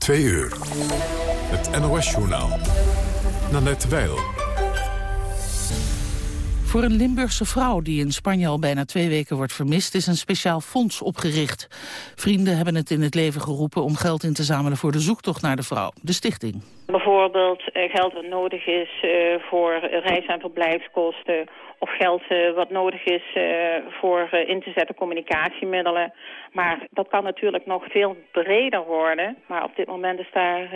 Twee uur. Het NOS-journaal. Nanette Weil. Voor een Limburgse vrouw die in Spanje al bijna twee weken wordt vermist... is een speciaal fonds opgericht. Vrienden hebben het in het leven geroepen om geld in te zamelen... voor de zoektocht naar de vrouw, de stichting. Bijvoorbeeld eh, geld wat nodig is eh, voor reis- en verblijfskosten... of geld eh, wat nodig is voor in te zetten communicatiemiddelen. Maar dat kan natuurlijk nog veel breder worden. Maar op dit moment is daar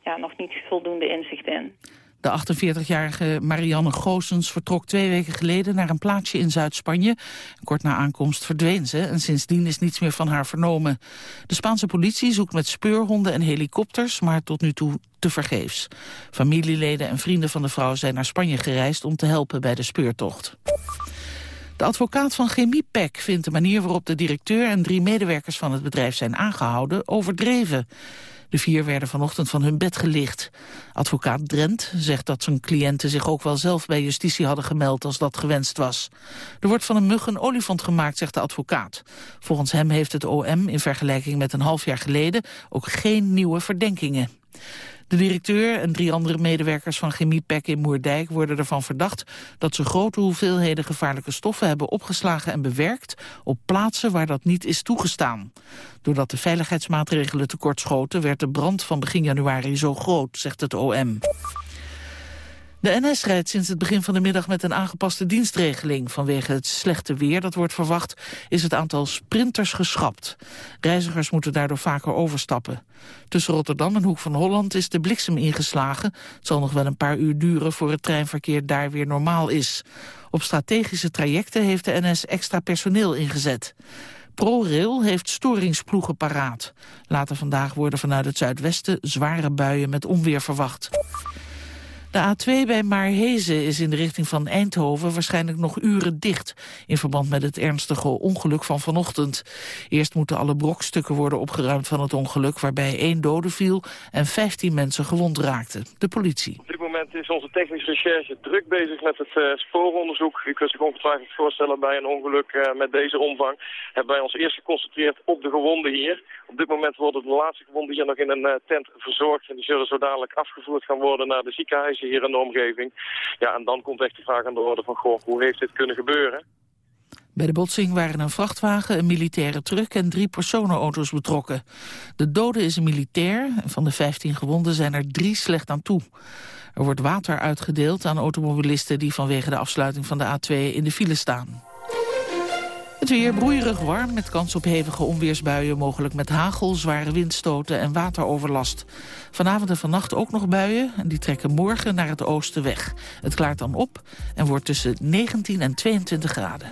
ja, nog niet voldoende inzicht in. De 48-jarige Marianne Goosens vertrok twee weken geleden naar een plaatsje in Zuid-Spanje. Kort na aankomst verdween ze en sindsdien is niets meer van haar vernomen. De Spaanse politie zoekt met speurhonden en helikopters, maar tot nu toe te vergeefs. Familieleden en vrienden van de vrouw zijn naar Spanje gereisd om te helpen bij de speurtocht. De advocaat van Chemiepec vindt de manier waarop de directeur en drie medewerkers van het bedrijf zijn aangehouden overdreven. De vier werden vanochtend van hun bed gelicht. Advocaat Drent zegt dat zijn cliënten zich ook wel zelf bij justitie hadden gemeld als dat gewenst was. Er wordt van een mug een olifant gemaakt, zegt de advocaat. Volgens hem heeft het OM in vergelijking met een half jaar geleden ook geen nieuwe verdenkingen. De directeur en drie andere medewerkers van Chemiepec in Moerdijk worden ervan verdacht dat ze grote hoeveelheden gevaarlijke stoffen hebben opgeslagen en bewerkt op plaatsen waar dat niet is toegestaan. Doordat de veiligheidsmaatregelen tekortschoten werd de brand van begin januari zo groot, zegt het OM. De NS rijdt sinds het begin van de middag met een aangepaste dienstregeling. Vanwege het slechte weer dat wordt verwacht is het aantal sprinters geschrapt. Reizigers moeten daardoor vaker overstappen. Tussen Rotterdam en Hoek van Holland is de bliksem ingeslagen. Het zal nog wel een paar uur duren voor het treinverkeer daar weer normaal is. Op strategische trajecten heeft de NS extra personeel ingezet. ProRail heeft storingsploegen paraat. Later vandaag worden vanuit het zuidwesten zware buien met onweer verwacht. De A2 bij Maarhezen is in de richting van Eindhoven waarschijnlijk nog uren dicht... in verband met het ernstige ongeluk van vanochtend. Eerst moeten alle brokstukken worden opgeruimd van het ongeluk... waarbij één dode viel en 15 mensen gewond raakten. De politie. Op dit moment is onze technische recherche druk bezig met het uh, spooronderzoek. U kunt zich ongetwijfeld voorstellen bij een ongeluk uh, met deze omvang... hebben wij ons eerst geconcentreerd op de gewonden hier. Op dit moment worden de laatste gewonden hier nog in een uh, tent verzorgd... en die zullen zo dadelijk afgevoerd gaan worden naar de ziekenhuizen hier in de omgeving. Ja, en dan komt echt de vraag aan de orde van, goh, hoe heeft dit kunnen gebeuren? Bij de botsing waren een vrachtwagen, een militaire truck en drie personenauto's betrokken. De dode is een militair en van de 15 gewonden zijn er drie slecht aan toe. Er wordt water uitgedeeld aan automobilisten die vanwege de afsluiting van de A2 in de file staan. Het weer broeierig warm met kans op hevige onweersbuien... mogelijk met hagel, zware windstoten en wateroverlast. Vanavond en vannacht ook nog buien. En die trekken morgen naar het oosten weg. Het klaart dan op en wordt tussen 19 en 22 graden.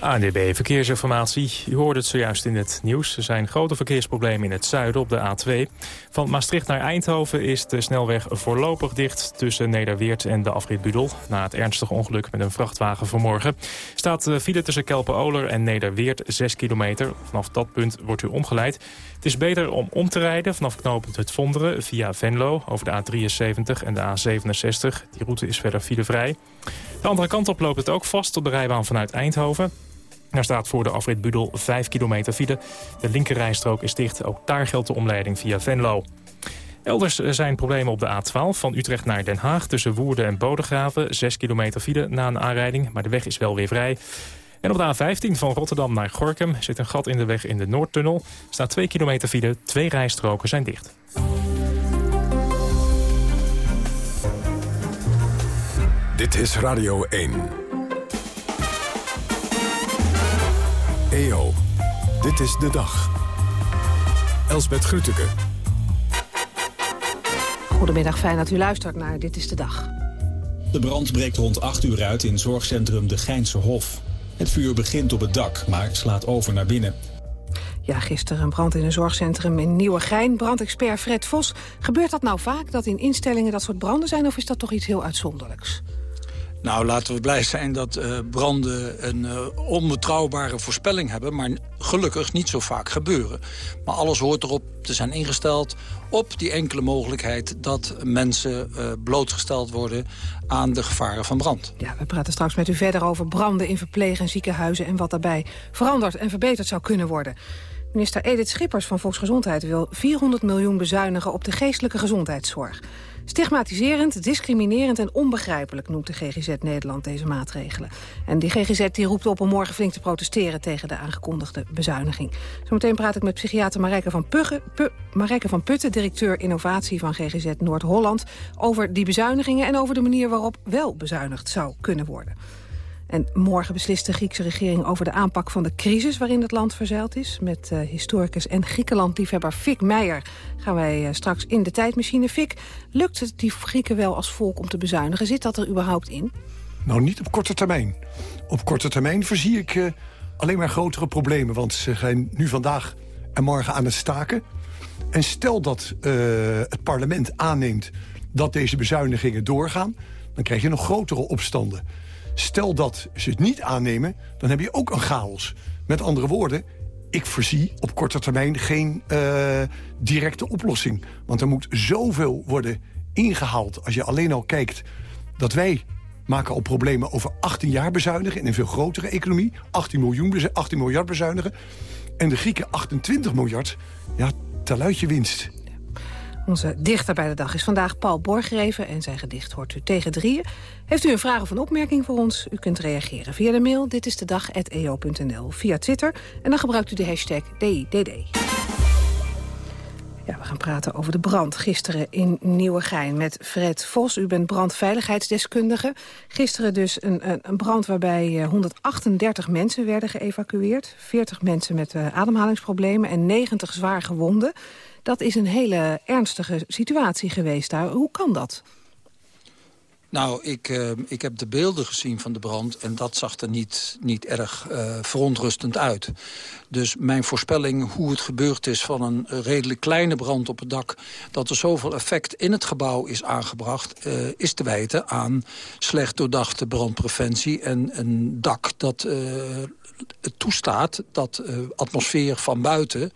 ANDB Verkeersinformatie. U hoorde het zojuist in het nieuws. Er zijn grote verkeersproblemen in het zuiden op de A2. Van Maastricht naar Eindhoven is de snelweg voorlopig dicht... tussen Nederweert en de afrit Budel. Na het ernstige ongeluk met een vrachtwagen vanmorgen... staat de file tussen Kelpen-Oler en Nederweert 6 kilometer. Vanaf dat punt wordt u omgeleid. Het is beter om om te rijden vanaf knooppunt Het Vonderen... via Venlo over de A73 en de A67. Die route is verder filevrij. De andere kant op loopt het ook vast op de rijbaan vanuit Eindhoven. Daar staat voor de afrit Budel 5 kilometer file. De linkerrijstrook is dicht. Ook daar geldt de omleiding via Venlo. Elders zijn problemen op de A12 van Utrecht naar Den Haag... tussen Woerden en Bodegraven. 6 kilometer file na een aanrijding, maar de weg is wel weer vrij. En op de A15 van Rotterdam naar Gorkum zit een gat in de weg in de Noordtunnel. staat 2 kilometer file, twee rijstroken zijn dicht. Dit is Radio 1. EO, dit is de dag. Elsbeth Grütke. Goedemiddag, fijn dat u luistert naar Dit is de Dag. De brand breekt rond 8 uur uit in zorgcentrum De Geinse Hof. Het vuur begint op het dak, maar slaat over naar binnen. Ja, gisteren een brand in een zorgcentrum in Nieuwegein. Brandexpert Fred Vos. Gebeurt dat nou vaak, dat in instellingen dat soort branden zijn... of is dat toch iets heel uitzonderlijks? Nou, laten we blij zijn dat uh, branden een uh, onbetrouwbare voorspelling hebben... maar gelukkig niet zo vaak gebeuren. Maar alles hoort erop te zijn ingesteld op die enkele mogelijkheid... dat mensen uh, blootgesteld worden aan de gevaren van brand. Ja, we praten straks met u verder over branden in verpleeg- en ziekenhuizen... en wat daarbij veranderd en verbeterd zou kunnen worden. Minister Edith Schippers van Volksgezondheid wil 400 miljoen bezuinigen op de geestelijke gezondheidszorg. Stigmatiserend, discriminerend en onbegrijpelijk noemt de GGZ Nederland deze maatregelen. En die GGZ die roept op om morgen flink te protesteren tegen de aangekondigde bezuiniging. Zometeen praat ik met psychiater Marijke van, Pugge, Pu, Marijke van Putten, directeur innovatie van GGZ Noord-Holland, over die bezuinigingen en over de manier waarop wel bezuinigd zou kunnen worden. En morgen beslist de Griekse regering over de aanpak van de crisis waarin het land verzeild is. Met uh, historicus en Griekenland-liefhebber Fik Meijer gaan wij uh, straks in de tijdmachine. Fik, lukt het die Grieken wel als volk om te bezuinigen? Zit dat er überhaupt in? Nou, niet op korte termijn. Op korte termijn voorzie ik uh, alleen maar grotere problemen. Want ze gaan nu vandaag en morgen aan het staken. En stel dat het parlement aanneemt dat deze bezuinigingen doorgaan... dan krijg je nog grotere opstanden. Stel dat ze het niet aannemen, dan heb je ook een chaos. Met andere woorden, ik voorzie op korte termijn geen uh, directe oplossing. Want er moet zoveel worden ingehaald. Als je alleen al kijkt dat wij maken al problemen over 18 jaar bezuinigen... in een veel grotere economie, 18, miljoen, 18 miljard bezuinigen. En de Grieken 28 miljard, ja, teluitje winst. Onze dichter bij de dag is vandaag Paul Borgreven... en zijn gedicht hoort u tegen drieën. Heeft u een vraag of een opmerking voor ons? U kunt reageren via de mail dit is de dag@eo.nl, via Twitter... en dan gebruikt u de hashtag DIDD. Ja, we gaan praten over de brand gisteren in Nieuwegein met Fred Vos. U bent brandveiligheidsdeskundige. Gisteren dus een, een brand waarbij 138 mensen werden geëvacueerd. 40 mensen met uh, ademhalingsproblemen en 90 zwaar gewonden. Dat is een hele ernstige situatie geweest daar. Hoe kan dat? Nou, ik, uh, ik heb de beelden gezien van de brand... en dat zag er niet, niet erg uh, verontrustend uit. Dus mijn voorspelling hoe het gebeurd is van een redelijk kleine brand op het dak... dat er zoveel effect in het gebouw is aangebracht... Uh, is te wijten aan slecht doordachte brandpreventie... en een dak dat het toestaat dat atmosfeer van buiten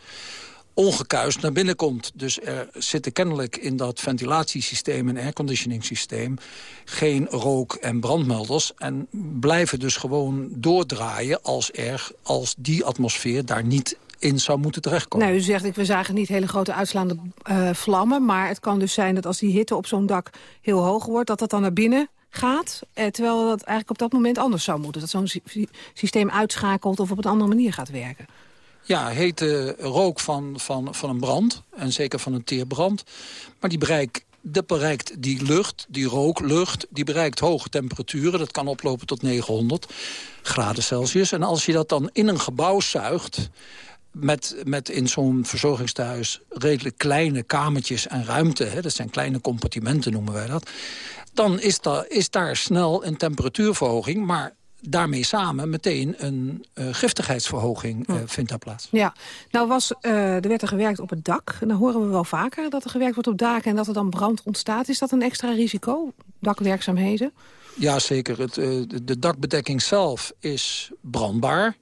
ongekuist naar binnen komt. Dus er zitten kennelijk in dat ventilatiesysteem en airconditioning systeem... geen rook- en brandmelders. En blijven dus gewoon doordraaien als, er, als die atmosfeer daar niet in zou moeten terechtkomen. Nou, u zegt, ik, we zagen niet hele grote uitslaande uh, vlammen... maar het kan dus zijn dat als die hitte op zo'n dak heel hoog wordt... dat dat dan naar binnen gaat, eh, terwijl dat eigenlijk op dat moment anders zou moeten. Dat zo'n systeem uitschakelt of op een andere manier gaat werken. Ja, hete rook van, van, van een brand. En zeker van een teerbrand. Maar die bereikt dat bereikt die lucht, die rooklucht, die bereikt hoge temperaturen. Dat kan oplopen tot 900 graden Celsius. En als je dat dan in een gebouw zuigt... met, met in zo'n verzorgingstehuis redelijk kleine kamertjes en ruimte... Hè, dat zijn kleine compartimenten noemen wij dat... dan is, da, is daar snel een temperatuurverhoging... maar daarmee samen meteen een uh, giftigheidsverhoging uh, vindt daar plaats. Ja, nou was, uh, er werd er gewerkt op het dak. En dan horen we wel vaker dat er gewerkt wordt op daken... en dat er dan brand ontstaat. Is dat een extra risico, dakwerkzaamheden? Ja, zeker. Het, de dakbedekking zelf is brandbaar.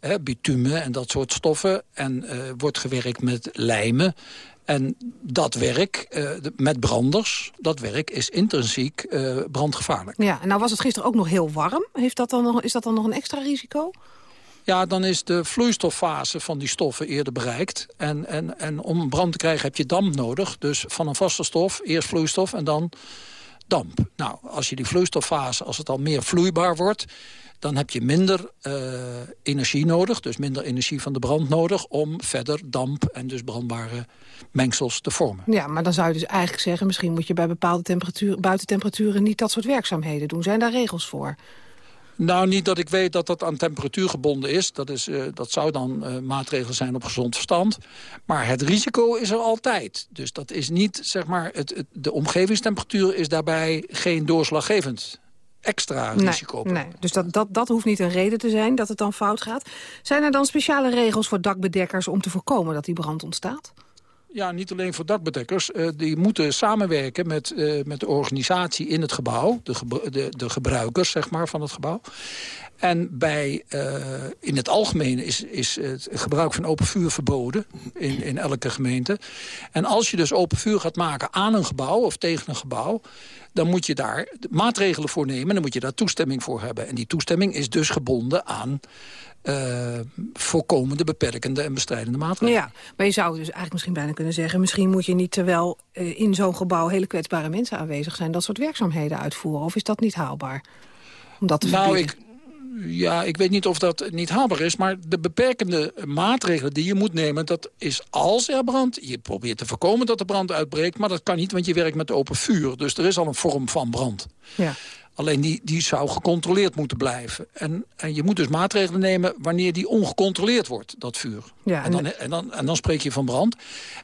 Hè, bitumen en dat soort stoffen. En wordt gewerkt met lijmen. En dat werk uh, met branders, dat werk is intrinsiek uh, brandgevaarlijk. Ja, en nou was het gisteren ook nog heel warm. Heeft dat dan nog, is dat dan nog een extra risico? Ja, dan is de vloeistoffase van die stoffen eerder bereikt. En, en, en om brand te krijgen heb je damp nodig. Dus van een vaste stof, eerst vloeistof en dan damp. Nou, als je die vloeistoffase, als het al meer vloeibaar wordt dan heb je minder uh, energie nodig, dus minder energie van de brand nodig... om verder damp en dus brandbare mengsels te vormen. Ja, maar dan zou je dus eigenlijk zeggen... misschien moet je bij bepaalde temperaturen, buitentemperaturen niet dat soort werkzaamheden doen. Zijn daar regels voor? Nou, niet dat ik weet dat dat aan temperatuur gebonden is. Dat, is, uh, dat zou dan uh, maatregelen zijn op gezond verstand. Maar het risico is er altijd. Dus dat is niet, zeg maar, het, het, de omgevingstemperatuur is daarbij geen doorslaggevend extra risico. Nee. dus dat, dat, dat hoeft niet een reden te zijn dat het dan fout gaat. Zijn er dan speciale regels voor dakbedekkers om te voorkomen dat die brand ontstaat? Ja, niet alleen voor dakbedekkers. Uh, die moeten samenwerken met, uh, met de organisatie in het gebouw. De, de, de gebruikers zeg maar, van het gebouw. En bij, uh, in het algemeen is, is het gebruik van open vuur verboden in, in elke gemeente. En als je dus open vuur gaat maken aan een gebouw of tegen een gebouw dan moet je daar maatregelen voor nemen. Dan moet je daar toestemming voor hebben. En die toestemming is dus gebonden aan uh, voorkomende, beperkende en bestrijdende maatregelen. Ja, maar je zou dus eigenlijk misschien bijna kunnen zeggen... misschien moet je niet terwijl uh, in zo'n gebouw hele kwetsbare mensen aanwezig zijn... dat soort werkzaamheden uitvoeren, of is dat niet haalbaar? Om dat te nou, ik, ja, ik weet niet of dat niet haalbaar is... maar de beperkende maatregelen die je moet nemen... dat is als er brand. Je probeert te voorkomen dat de brand uitbreekt... maar dat kan niet, want je werkt met open vuur. Dus er is al een vorm van brand. Ja. Alleen die, die zou gecontroleerd moeten blijven. En, en je moet dus maatregelen nemen wanneer die ongecontroleerd wordt, dat vuur. Ja, en, dan, en, dan, en dan spreek je van brand.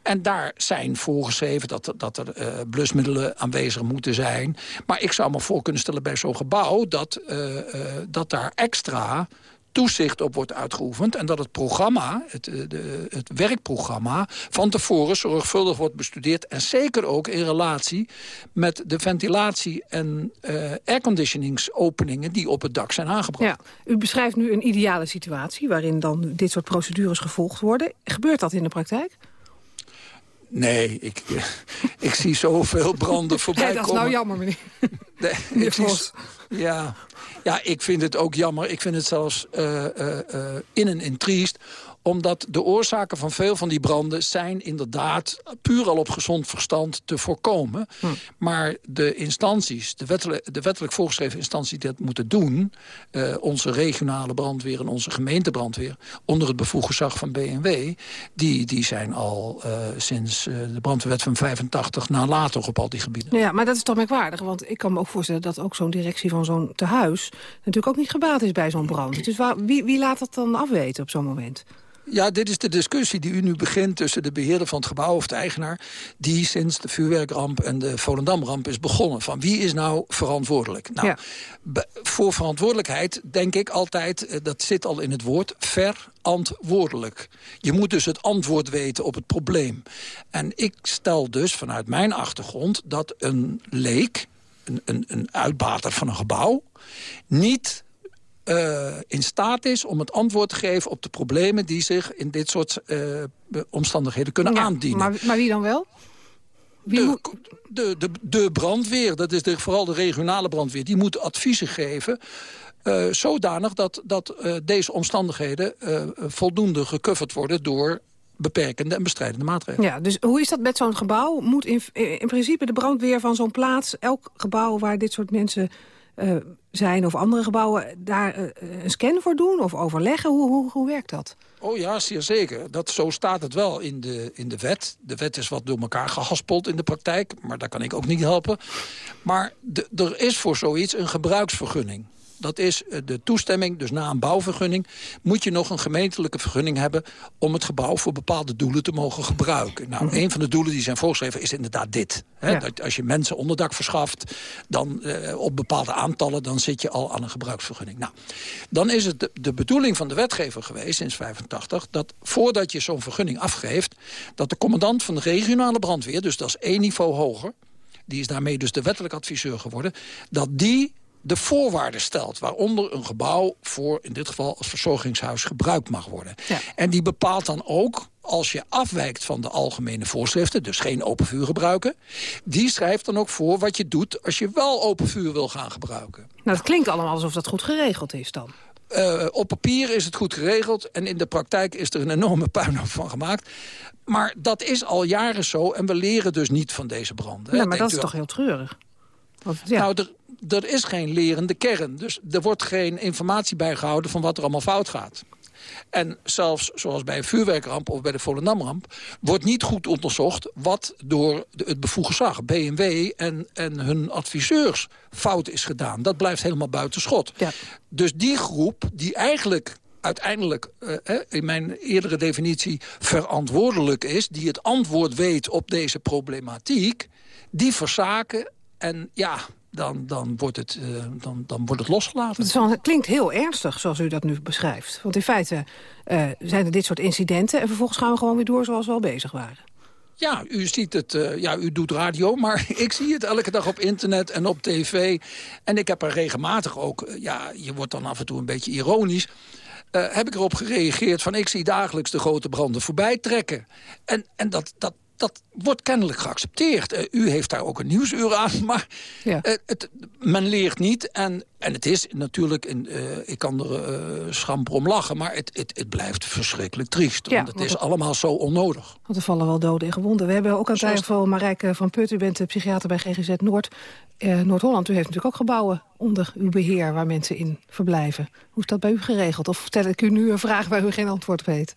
En daar zijn voorgeschreven dat, dat er uh, blusmiddelen aanwezig moeten zijn. Maar ik zou me voor kunnen stellen bij zo'n gebouw... dat, uh, uh, dat daar extra toezicht op wordt uitgeoefend... en dat het programma, het, eh, de, het werkprogramma... van tevoren zorgvuldig wordt bestudeerd... en zeker ook in relatie met de ventilatie- en uh, airconditioningsopeningen... die op het dak zijn aangebracht. Ja, u beschrijft nu een ideale situatie... waarin dan dit soort procedures gevolgd worden. Gebeurt dat in de praktijk? Nee, ik, ik zie zoveel branden voorbij komen. dat is nou jammer, meneer. Nee, zie, ja, ja, ik vind het ook jammer. Ik vind het zelfs uh, uh, in en in triest omdat de oorzaken van veel van die branden zijn inderdaad puur al op gezond verstand te voorkomen. Hm. Maar de instanties, de wettelijk, de wettelijk voorgeschreven instanties die dat moeten doen... Uh, onze regionale brandweer en onze gemeentebrandweer... onder het bevoegd gezag van BNW... die, die zijn al uh, sinds uh, de brandweerwet van 85 nalatig op al die gebieden. Ja, maar dat is toch merkwaardig. Want ik kan me ook voorstellen dat ook zo'n directie van zo'n tehuis... natuurlijk ook niet gebaat is bij zo'n brand. Dus waar, wie, wie laat dat dan afweten op zo'n moment? Ja, dit is de discussie die u nu begint tussen de beheerder van het gebouw of de eigenaar... die sinds de vuurwerkramp en de Volendamramp is begonnen. Van wie is nou verantwoordelijk? Nou, ja. voor verantwoordelijkheid denk ik altijd, eh, dat zit al in het woord, verantwoordelijk. Je moet dus het antwoord weten op het probleem. En ik stel dus vanuit mijn achtergrond dat een leek, een, een, een uitbater van een gebouw... niet uh, in staat is om het antwoord te geven op de problemen... die zich in dit soort uh, omstandigheden kunnen ja, aandienen. Maar, maar, wie dan wel? Wie de, de, de, de, brandweer, dat is de, vooral de regionale brandweer... die moet adviezen geven... Uh, zodanig dat, dat deze omstandigheden voldoende gecoverd worden... door beperkende en bestrijdende maatregelen. Ja, dus hoe is dat met zo'n gebouw? Moet in, in principe de brandweer van zo'n plaats... elk gebouw waar dit soort mensen zijn of andere gebouwen daar uh, een scan voor doen of overleggen? Hoe, hoe, hoe werkt dat? Oh ja, zeer zeker. Dat, zo staat het wel in de, in de wet. De wet is wat door elkaar gehaspeld in de praktijk, maar daar kan ik ook niet helpen. Maar er is voor zoiets een gebruiksvergunning. Dat is eh, de toestemming, dus na een bouwvergunning... moet je nog een gemeentelijke vergunning hebben... om het gebouw voor bepaalde doelen te mogen gebruiken. Nou, mhm. een van de doelen die zijn voorgeschreven is inderdaad dit. Hè? Dat als je mensen onderdak verschaft dan, eh, op bepaalde aantallen... dan zit je al aan een gebruiksvergunning. Nou, dan is het de, de bedoeling van de wetgever geweest sinds 85... dat voordat je zo'n vergunning afgeeft... dat de commandant van de regionale brandweer, dus dat is één niveau hoger... die is daarmee dus de wettelijk adviseur geworden... dat die de voorwaarden stelt... waaronder een gebouw voor, in dit geval als verzorgingshuis, gebruikt mag worden. Ja. En die bepaalt dan ook, als je afwijkt van de algemene voorschriften... dus geen open vuur gebruiken... die schrijft dan ook voor wat je doet als je wel open vuur wil gaan gebruiken. Nou, het klinkt allemaal alsof dat goed geregeld is dan. Uh, op papier is het goed geregeld en in de praktijk is er een enorme puinhoop van gemaakt. Maar dat is al jaren zo en we leren dus niet van deze branden. Ja, maar dat is toch heel treurig? Want, ja. Nou, er, er is geen lerende kern. Dus er wordt geen informatie bijgehouden van wat er allemaal fout gaat. En zelfs zoals bij een vuurwerkramp of bij de Volendamramp... wordt niet goed onderzocht wat door het bevoegd zag, BMW en, en hun adviseurs, fout is gedaan. Dat blijft helemaal buiten schot. Ja. Dus die groep die eigenlijk uiteindelijk, uh, in mijn eerdere definitie, verantwoordelijk is... die het antwoord weet op deze problematiek, die verzaken. En ja, dan, dan, wordt het, uh, dan, dan wordt het losgelaten. Het klinkt heel ernstig, zoals u dat nu beschrijft. Want in feite uh, zijn er dit soort incidenten... en vervolgens gaan we gewoon weer door zoals we al bezig waren. Ja, u ziet het, uh, ja, u doet radio, maar ik zie het elke dag op internet en op tv. En ik heb er regelmatig ook, ja, je wordt dan af en toe een beetje ironisch... Uh, heb ik erop gereageerd van ik zie dagelijks de grote branden voorbij trekken. En, en dat, dat, dat wordt kennelijk geaccepteerd. Uh, u heeft daar ook een nieuwsuur aan, maar ja. uh, het, men leert niet. En en het is natuurlijk, in, uh, ik kan er uh, schamper om lachen... maar het, het, het blijft verschrikkelijk triest. Ja, want het is allemaal zo onnodig. Want er vallen wel doden en gewonden. We hebben ook aan tafel Marijke van Put. U bent de psychiater bij GGZ Noord. Uh, Noord-Holland, u heeft natuurlijk ook gebouwen onder uw beheer... waar mensen in verblijven. Hoe is dat bij u geregeld? Of stel ik u nu een vraag waar u geen antwoord op weet?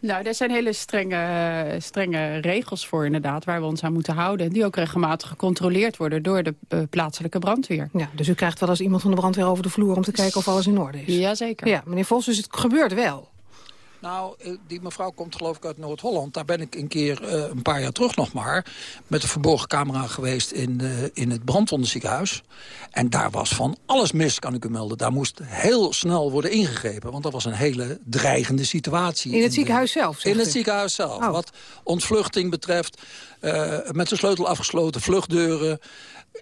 Nou, er zijn hele strenge, strenge regels voor inderdaad... waar we ons aan moeten houden. Die ook regelmatig gecontroleerd worden door de uh, plaatselijke brandweer. Ja, dus u krijgt wel eens iemand van de brandweer over de vloer... om te kijken of alles in orde is? Jazeker. Ja, meneer Vos, dus het gebeurt wel. Nou, eh, die mevrouw komt geloof ik uit Noord-Holland. Daar ben ik een keer, uh, een paar jaar terug nog maar... met een verborgen camera geweest in, uh, in het brandwonderziekenhuis. En daar was van alles mis, kan ik u melden. Daar moest heel snel worden ingegrepen. Want dat was een hele dreigende situatie. In het ziekenhuis zelf? In het ziekenhuis zelf. Oh. Wat ontvluchting betreft, uh, met de sleutel afgesloten, vluchtdeuren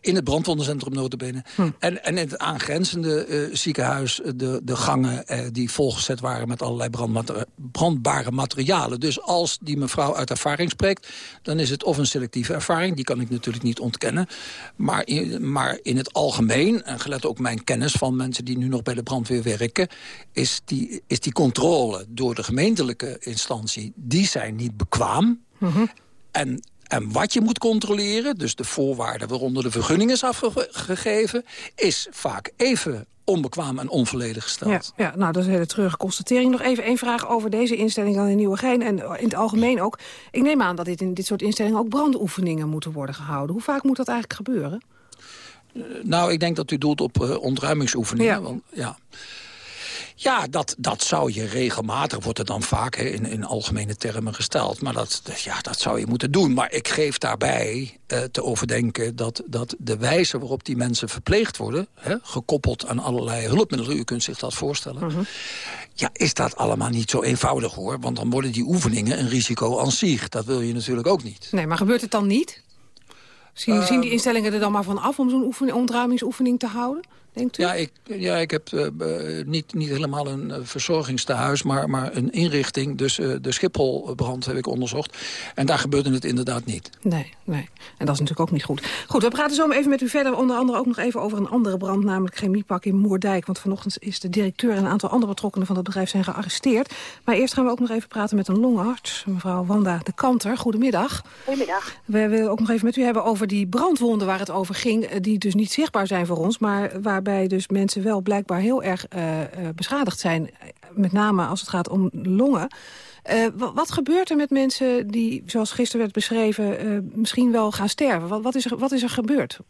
in het brandwondencentrum notabene. Hm. En, en in het aangrenzende uh, ziekenhuis de, de gangen uh, die volgezet waren met allerlei brandbare materialen. Dus als die mevrouw uit ervaring spreekt, dan is het of een selectieve ervaring. Die kan ik natuurlijk niet ontkennen. Maar in, maar in het algemeen, en gelet ook mijn kennis van mensen die nu nog bij de brandweer werken, is die, is die controle door de gemeentelijke instantie, die zijn niet bekwaam. Mm En en wat je moet controleren, dus de voorwaarden waaronder de vergunning is afgegeven... is vaak even onbekwaam en onvolledig gesteld. Ja, ja, nou, dat is een hele treurige constatering. Nog even één vraag over deze instelling dan in Nieuwegein... en in het algemeen ook. Ik neem aan dat dit in dit soort instellingen ook brandoefeningen moeten worden gehouden. Hoe vaak moet dat eigenlijk gebeuren? Uh, nou, ik denk dat u doelt op uh, ontruimingsoefeningen. Ja. Want, ja. Ja, dat, dat zou je regelmatig, wordt er dan vaak hè, in, in algemene termen gesteld. Maar dat, ja, dat zou je moeten doen. Maar ik geef daarbij uh, te overdenken dat, dat de wijze waarop die mensen verpleegd worden... Hè, gekoppeld aan allerlei hulpmiddelen, u kunt zich dat voorstellen... Uh -huh. Ja, is dat allemaal niet zo eenvoudig hoor. Want dan worden die oefeningen een risico aan zich. Dat wil je natuurlijk ook niet. Nee, maar gebeurt het dan niet? Zien, uh, zien die instellingen er dan maar van af om zo'n ontruimingsoefening te houden? Ja, ik, ja, ik heb uh, niet, niet helemaal een uh, verzorgingstehuis, maar, maar een inrichting. Dus uh, de Schipholbrand heb ik onderzocht. En daar gebeurde het inderdaad niet. Nee, nee. En dat is natuurlijk ook niet goed. Goed, we praten zo even met u verder. Onder andere ook nog even over een andere brand, namelijk chemiepak in Moerdijk. Want vanochtend is de directeur en een aantal andere betrokkenen van het bedrijf zijn gearresteerd. Maar eerst gaan we ook nog even praten met een longarts, mevrouw Wanda de Kanter. Goedemiddag. Goedemiddag. We willen ook nog even met u hebben over die brandwonden waar het over ging. Die dus niet zichtbaar zijn voor ons, maar waar waarbij dus mensen wel blijkbaar heel erg uh, uh, beschadigd zijn. Met name als het gaat om longen. Uh, wat gebeurt er met mensen die, zoals gisteren werd beschreven, misschien wel gaan sterven? Wat, wat, is er, wat is er gebeurd?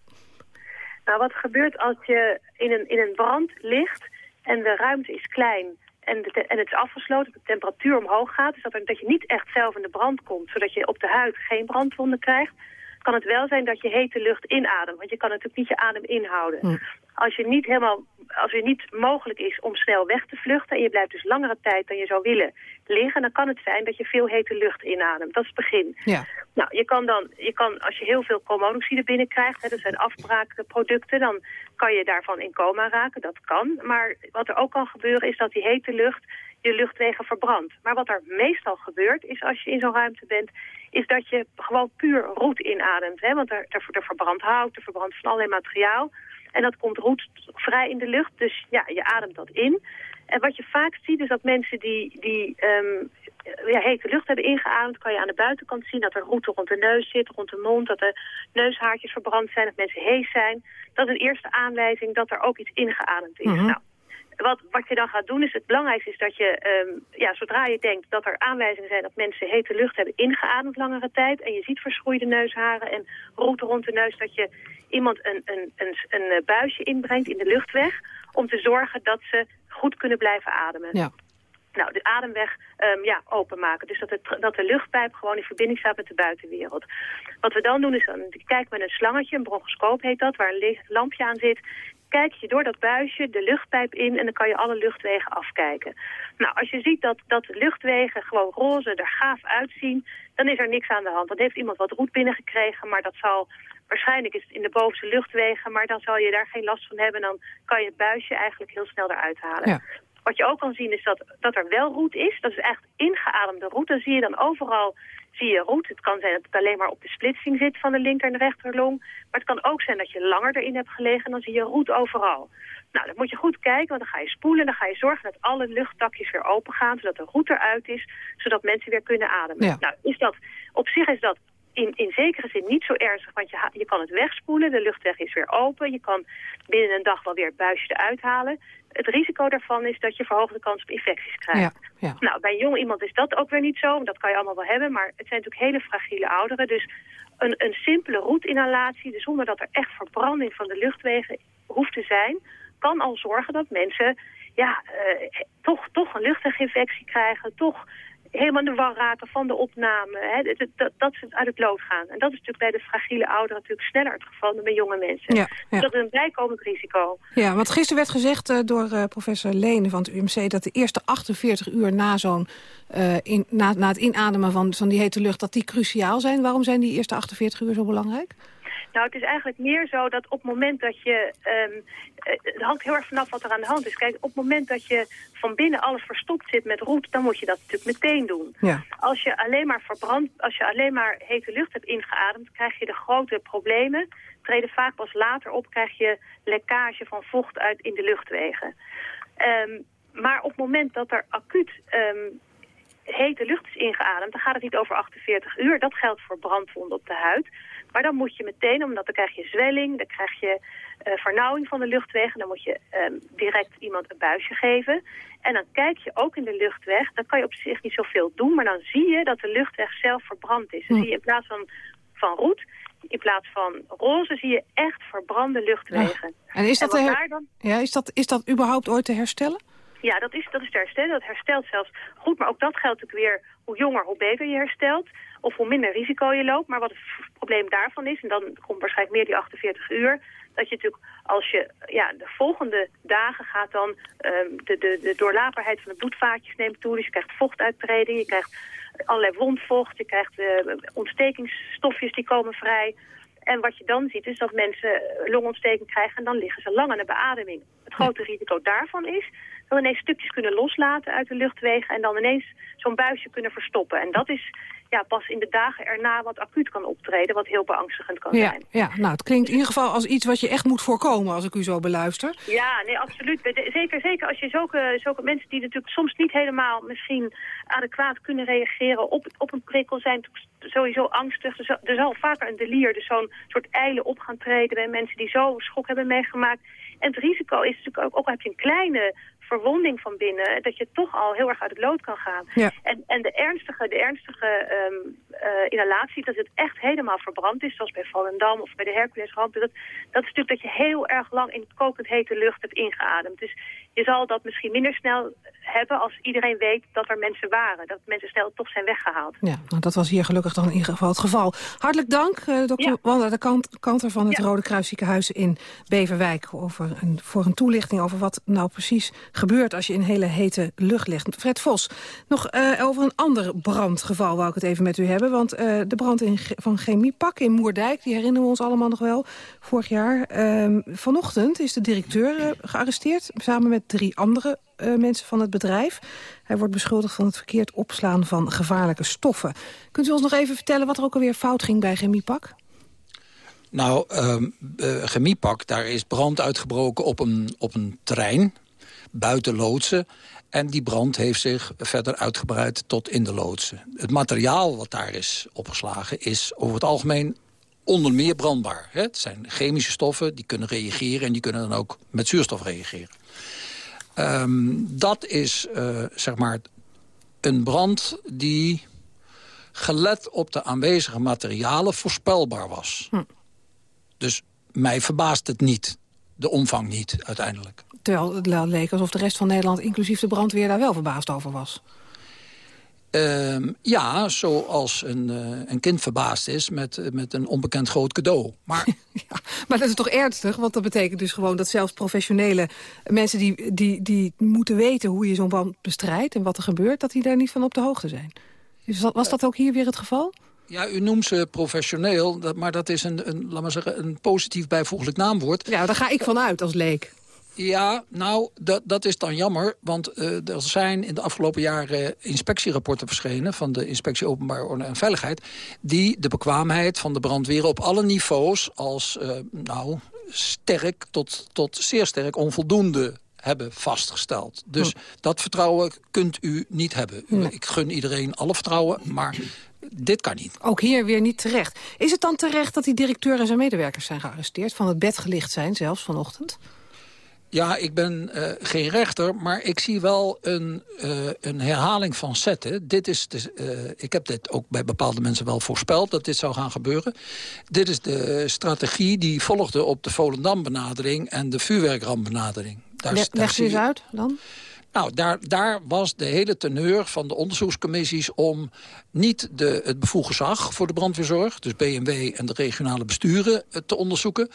Nou, wat gebeurt als je in een, in een brand ligt en de ruimte is klein en, de, en het is afgesloten, de temperatuur omhoog gaat, dus dat, er, dat je niet echt zelf in de brand komt, zodat je op de huid geen brandwonden krijgt, kan het wel zijn dat je hete lucht inademt. Want je kan natuurlijk niet je adem inhouden. Hm. Als je niet helemaal, als het niet mogelijk is om snel weg te vluchten... en je blijft dus langere tijd dan je zou willen liggen... dan kan het zijn dat je veel hete lucht inademt. Dat is het begin. Ja. Nou, je kan dan, je kan, als je heel veel koolmonoxide binnenkrijgt... Hè, dat zijn afbraakproducten, dan kan je daarvan in coma raken. Dat kan. Maar wat er ook kan gebeuren is dat die hete lucht je luchtwegen verbrandt. Maar wat er meestal gebeurt is als je in zo'n ruimte bent is dat je gewoon puur roet inademt. Hè? Want er, er, er verbrandt hout, er verbrandt van allerlei materiaal. En dat komt roetvrij in de lucht, dus ja, je ademt dat in. En wat je vaak ziet is dat mensen die, die um, ja, hete lucht hebben ingeademd... kan je aan de buitenkant zien dat er roet rond de neus zit, rond de mond... dat de neushaartjes verbrand zijn, dat mensen hees zijn. Dat is een eerste aanwijzing dat er ook iets ingeademd is. Mm nou, wat, wat je dan gaat doen is, het belangrijkste is dat je, um, ja, zodra je denkt dat er aanwijzingen zijn dat mensen hete lucht hebben ingeademd langere tijd, en je ziet verschroeide neusharen en roet rond de neus, dat je iemand een, een, een, een buisje inbrengt in de luchtweg, om te zorgen dat ze goed kunnen blijven ademen. Ja. Nou, de ademweg um, ja, openmaken. Dus dat, dat de luchtpijp gewoon in verbinding staat met de buitenwereld. Wat we dan doen is, dan kijken met een slangetje, een bronchoscoop heet dat, waar een lampje aan zit kijk je door dat buisje de luchtpijp in en dan kan je alle luchtwegen afkijken. Nou, als je ziet dat, dat luchtwegen gewoon roze er gaaf uitzien, dan is er niks aan de hand. Dan heeft iemand wat roet binnengekregen, maar dat zal... Waarschijnlijk is het in de bovenste luchtwegen, maar dan zal je daar geen last van hebben. Dan kan je het buisje eigenlijk heel snel eruit halen. Ja. Wat je ook kan zien is dat, dat er wel roet is. Dat is echt ingeademde roet. Dan zie je dan overal zie je roet. Het kan zijn dat het alleen maar op de splitsing zit van de linker en rechterlong. Maar het kan ook zijn dat je langer erin hebt gelegen en dan zie je roet overal. Nou, dan moet je goed kijken, want dan ga je spoelen en dan ga je zorgen dat alle luchttakjes weer open gaan, zodat de roet eruit is, zodat mensen weer kunnen ademen. Nou, is dat, op zich is dat in, in zekere zin niet zo ernstig, want je, je kan het wegspoelen, de luchtweg is weer open, je kan binnen een dag wel weer het buisje eruit halen. Het risico daarvan is dat je verhoogde kans op infecties krijgt. Ja, ja. Nou, bij jong iemand is dat ook weer niet zo, dat kan je allemaal wel hebben, maar het zijn natuurlijk hele fragiele ouderen, dus een, een simpele roetinhalatie, dus zonder dat er echt verbranding van de luchtwegen hoeft te zijn, kan al zorgen dat mensen ja, uh, toch, toch een luchtweginfectie krijgen, toch helemaal in de war raken van de opname. Hè, dat, dat, dat, ze uit het lood gaan. En dat is natuurlijk bij de fragiele ouderen natuurlijk sneller het geval dan bij jonge mensen. Ja, Dus dat is een bijkomend risico. Ja, want gisteren werd gezegd uh, door uh, professor Lene van het UMC... dat de eerste 48 uur na, zo'n uh, in, na, na het inademen van, van die hete lucht... dat die cruciaal zijn. Waarom zijn die eerste 48 uur zo belangrijk? Nou, het is eigenlijk meer zo dat op het moment dat je... Um, het hangt heel erg vanaf wat er aan de hand is. Kijk, op het moment dat je van binnen alles verstopt zit met roet... dan moet je dat natuurlijk meteen doen. Ja. Als je alleen maar verbrand, als je alleen maar hete lucht hebt ingeademd... krijg je de grote problemen. Treden vaak pas later op, krijg je lekkage van vocht uit in de luchtwegen. Um, maar op het moment dat er acuut um, hete lucht is ingeademd... dan gaat het niet over 48 uur. Dat geldt voor brandwonden op de huid. Maar dan moet je meteen, omdat dan krijg je zwelling, dan krijg je uh, vernauwing van de luchtweg. Dan moet je um, direct iemand een buisje geven. En dan kijk je ook in de luchtweg. Dan kan je op zich niet zoveel doen, maar dan zie je dat de luchtweg zelf verbrand is. Dan hm. zie je in plaats van, van roet, in plaats van roze, zie je echt verbrande luchtwegen. En is dat, en dan... ja, is, dat, is dat überhaupt ooit te herstellen? Ja, dat is, dat is te herstellen. Dat herstelt zelfs goed. Maar ook dat geldt natuurlijk weer hoe jonger, hoe beter je herstelt. Of hoe minder risico je loopt. Maar wat het probleem daarvan is, en dan komt waarschijnlijk meer die 48 uur... dat je natuurlijk als je ja, de volgende dagen gaat dan... Um, de, de, de doorlaperheid van de bloedvaatjes neemt toe. Dus je krijgt vochtuitbreiding, je krijgt allerlei wondvocht... je krijgt uh, ontstekingsstofjes die komen vrij... En wat je dan ziet is dat mensen longontsteking krijgen en dan liggen ze lang aan de beademing. Het grote risico daarvan is dan ineens stukjes kunnen loslaten uit de luchtwegen... en dan ineens zo'n buisje kunnen verstoppen. En dat is ja, pas in de dagen erna wat acuut kan optreden... wat heel beangstigend kan ja, zijn. Ja, nou, het klinkt in ieder geval als iets wat je echt moet voorkomen... als ik u zo beluister. Ja, nee, absoluut. Zeker, zeker als je zulke, zulke mensen die natuurlijk soms niet helemaal... misschien adequaat kunnen reageren op, op een prikkel... zijn sowieso angstig. Er zal, er zal vaker een delier, dus zo'n soort eilen op gaan treden... bij mensen die zo schok hebben meegemaakt... En het risico is natuurlijk ook, ook al heb je een kleine verwonding van binnen, dat je toch al heel erg uit het lood kan gaan. Ja. En, en de ernstige, de ernstige um, uh, inhalatie, dat het echt helemaal verbrand is, zoals bij Volendam of bij de Herculesramp, dat, dat is natuurlijk dat je heel erg lang in kokend hete lucht hebt ingeademd. Dus je zal dat misschien minder snel hebben als iedereen weet dat er mensen waren. Dat mensen snel toch zijn weggehaald. Ja, nou, dat was hier gelukkig dan in ieder geval het geval. Hartelijk dank, uh, dokter ja. Wanda de Kant, Kanter van het ja. Rode Kruis ziekenhuis in Beverwijk... Over een, voor een toelichting over wat nou precies gebeurt als je in hele hete lucht ligt. Fred Vos, nog uh, over een ander brandgeval wou ik het even met u hebben. Want uh, de brand in, van Chemiepak in Moerdijk, die herinneren we ons allemaal nog wel, vorig jaar. Uh, vanochtend is de directeur gearresteerd, samen met drie andere uh, mensen van het bedrijf. Hij wordt beschuldigd van het verkeerd opslaan van gevaarlijke stoffen. Kunt u ons nog even vertellen wat er ook alweer fout ging bij Chemiepak? Nou, uh, Chemiepak, daar is brand uitgebroken op een, op een trein buiten loodsen. En die brand heeft zich verder uitgebreid tot in de loodsen. Het materiaal wat daar is opgeslagen is over het algemeen onder meer brandbaar. Het zijn chemische stoffen, die kunnen reageren... en die kunnen dan ook met zuurstof reageren. Um, dat is, uh, zeg maar, een brand die gelet op de aanwezige materialen voorspelbaar was. Hm. Dus mij verbaast het niet, de omvang niet uiteindelijk. Terwijl het leek alsof de rest van Nederland, inclusief de brandweer... daar wel verbaasd over was. Uh, ja, zoals een, uh, een kind verbaasd is met, met een onbekend groot cadeau. Maar... ja, maar dat is toch ernstig? Want dat betekent dus gewoon dat zelfs professionele mensen... die, die, die moeten weten hoe je zo'n brand bestrijdt en wat er gebeurt... dat die daar niet van op de hoogte zijn. Dus was dat ook hier weer het geval? Ja, u noemt ze professioneel, maar dat is een, een, laat maar zeggen, een positief bijvoeglijk naamwoord. Ja, daar ga ik vanuit als leek. Ja, nou, dat, dat is dan jammer. Want uh, er zijn in de afgelopen jaren inspectierapporten verschenen... van de Inspectie Openbare Orde en Veiligheid... die de bekwaamheid van de brandweer op alle niveaus... als, uh, nou, sterk tot, tot zeer sterk onvoldoende hebben vastgesteld. Dus hm. dat vertrouwen kunt u niet hebben. Ik gun iedereen alle vertrouwen, maar dit kan niet. Ook hier weer niet terecht. Is het dan terecht dat die directeur en zijn medewerkers zijn gearresteerd... van het bed gelicht zijn, zelfs vanochtend? Ja, ik ben uh, geen rechter, maar ik zie wel een, uh, een herhaling van zetten. Dit is de, uh, ik heb dit ook bij bepaalde mensen wel voorspeld, dat dit zou gaan gebeuren. Dit is de strategie die volgde op de Volendam-benadering en de vuurwerkrambenadering. Leg, leg ze eens uit dan. Nou, daar, daar was de hele teneur van de onderzoekscommissies... om niet de, het bevoegd gezag voor de brandweerzorg... dus BMW en de regionale besturen eh, te onderzoeken...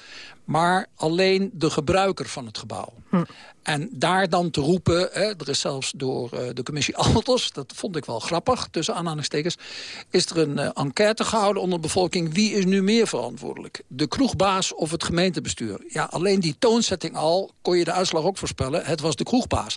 maar alleen de gebruiker van het gebouw. Hm. En daar dan te roepen, hè, er is zelfs door uh, de commissie Altos... dat vond ik wel grappig, tussen aanhalingstekens... is er een uh, enquête gehouden onder de bevolking... wie is nu meer verantwoordelijk? De kroegbaas of het gemeentebestuur? Ja, alleen die toonzetting al kon je de uitslag ook voorspellen. Het was de kroegbaas.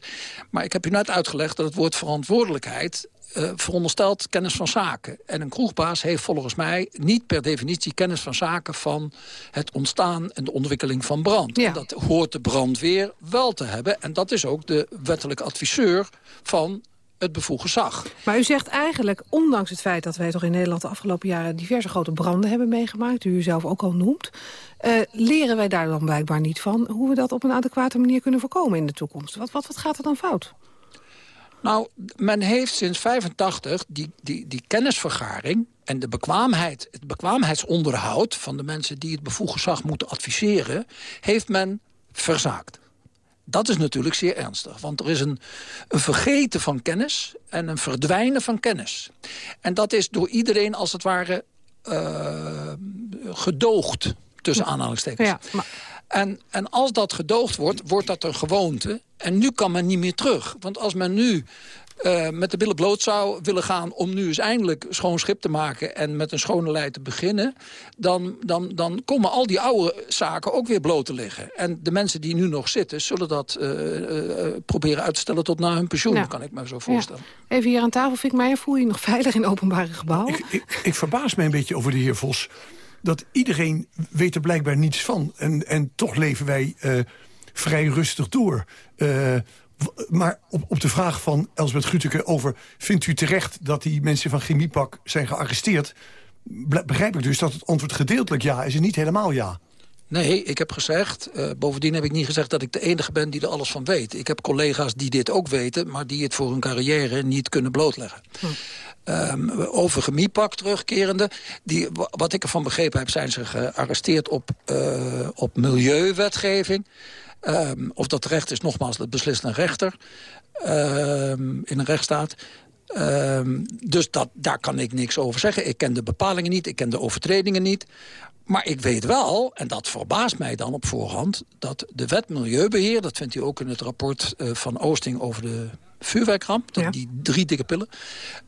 Maar ik heb u net uitgelegd dat het woord verantwoordelijkheid uh, veronderstelt kennis van zaken. En een kroegbaas heeft volgens mij niet per definitie kennis van zaken... van het ontstaan en de ontwikkeling van brand. Ja. En dat hoort de brandweer wel te hebben. En dat is ook de wettelijke adviseur van het bevoegd zag. Maar u zegt eigenlijk, ondanks het feit dat wij toch in Nederland... de afgelopen jaren diverse grote branden hebben meegemaakt... u zelf ook al noemt... Uh, leren wij daar dan blijkbaar niet van... hoe we dat op een adequate manier kunnen voorkomen in de toekomst? Wat, wat, wat gaat er dan fout? Nou, men heeft sinds 85 die, die, die kennisvergaring en de bekwaamheid, het bekwaamheidsonderhoud... van de mensen die het bevoegd gezag moeten adviseren... heeft men verzaakt. Dat is natuurlijk zeer ernstig, want er is een, een vergeten van kennis... en een verdwijnen van kennis. En dat is door iedereen als het ware uh, gedoogd, tussen aanhalingstekens. Ja, maar... En, en als dat gedoogd wordt, wordt dat een gewoonte. En nu kan men niet meer terug. Want als men nu uh, met de billen bloot zou willen gaan... om nu eens eindelijk schoon schip te maken en met een schone lei te beginnen... Dan, dan, dan komen al die oude zaken ook weer bloot te liggen. En de mensen die nu nog zitten... zullen dat uh, uh, proberen uit te stellen tot na hun pensioen, nou, kan ik me zo voorstellen. Ja. Even hier aan tafel, Fik Meijer, voel je nog veilig in openbare gebouwen? Ik, ik, ik verbaas me een beetje over de heer Vos dat iedereen weet er blijkbaar niets van. En, en toch leven wij uh, vrij rustig door. Uh, maar op, op de vraag van Elsbeth Guteke over... vindt u terecht dat die mensen van Chemiepak zijn gearresteerd... begrijp ik dus dat het antwoord gedeeltelijk ja is en niet helemaal ja. Nee, ik heb gezegd, uh, bovendien heb ik niet gezegd dat ik de enige ben die er alles van weet. Ik heb collega's die dit ook weten, maar die het voor hun carrière niet kunnen blootleggen. Hm. Um, over Chemiepak terugkerende. Die, wat ik ervan begrepen heb, zijn ze gearresteerd op, uh, op milieuwetgeving. Um, of dat terecht is, nogmaals, dat beslist een rechter um, in een rechtsstaat. Dus dat, daar kan ik niks over zeggen. Ik ken de bepalingen niet, ik ken de overtredingen niet. Maar ik weet wel, en dat verbaast mij dan op voorhand... dat de wet Milieubeheer, dat vindt u ook in het rapport uh, van Oosting... over de vuurwerkramp, ja. die drie dikke pillen...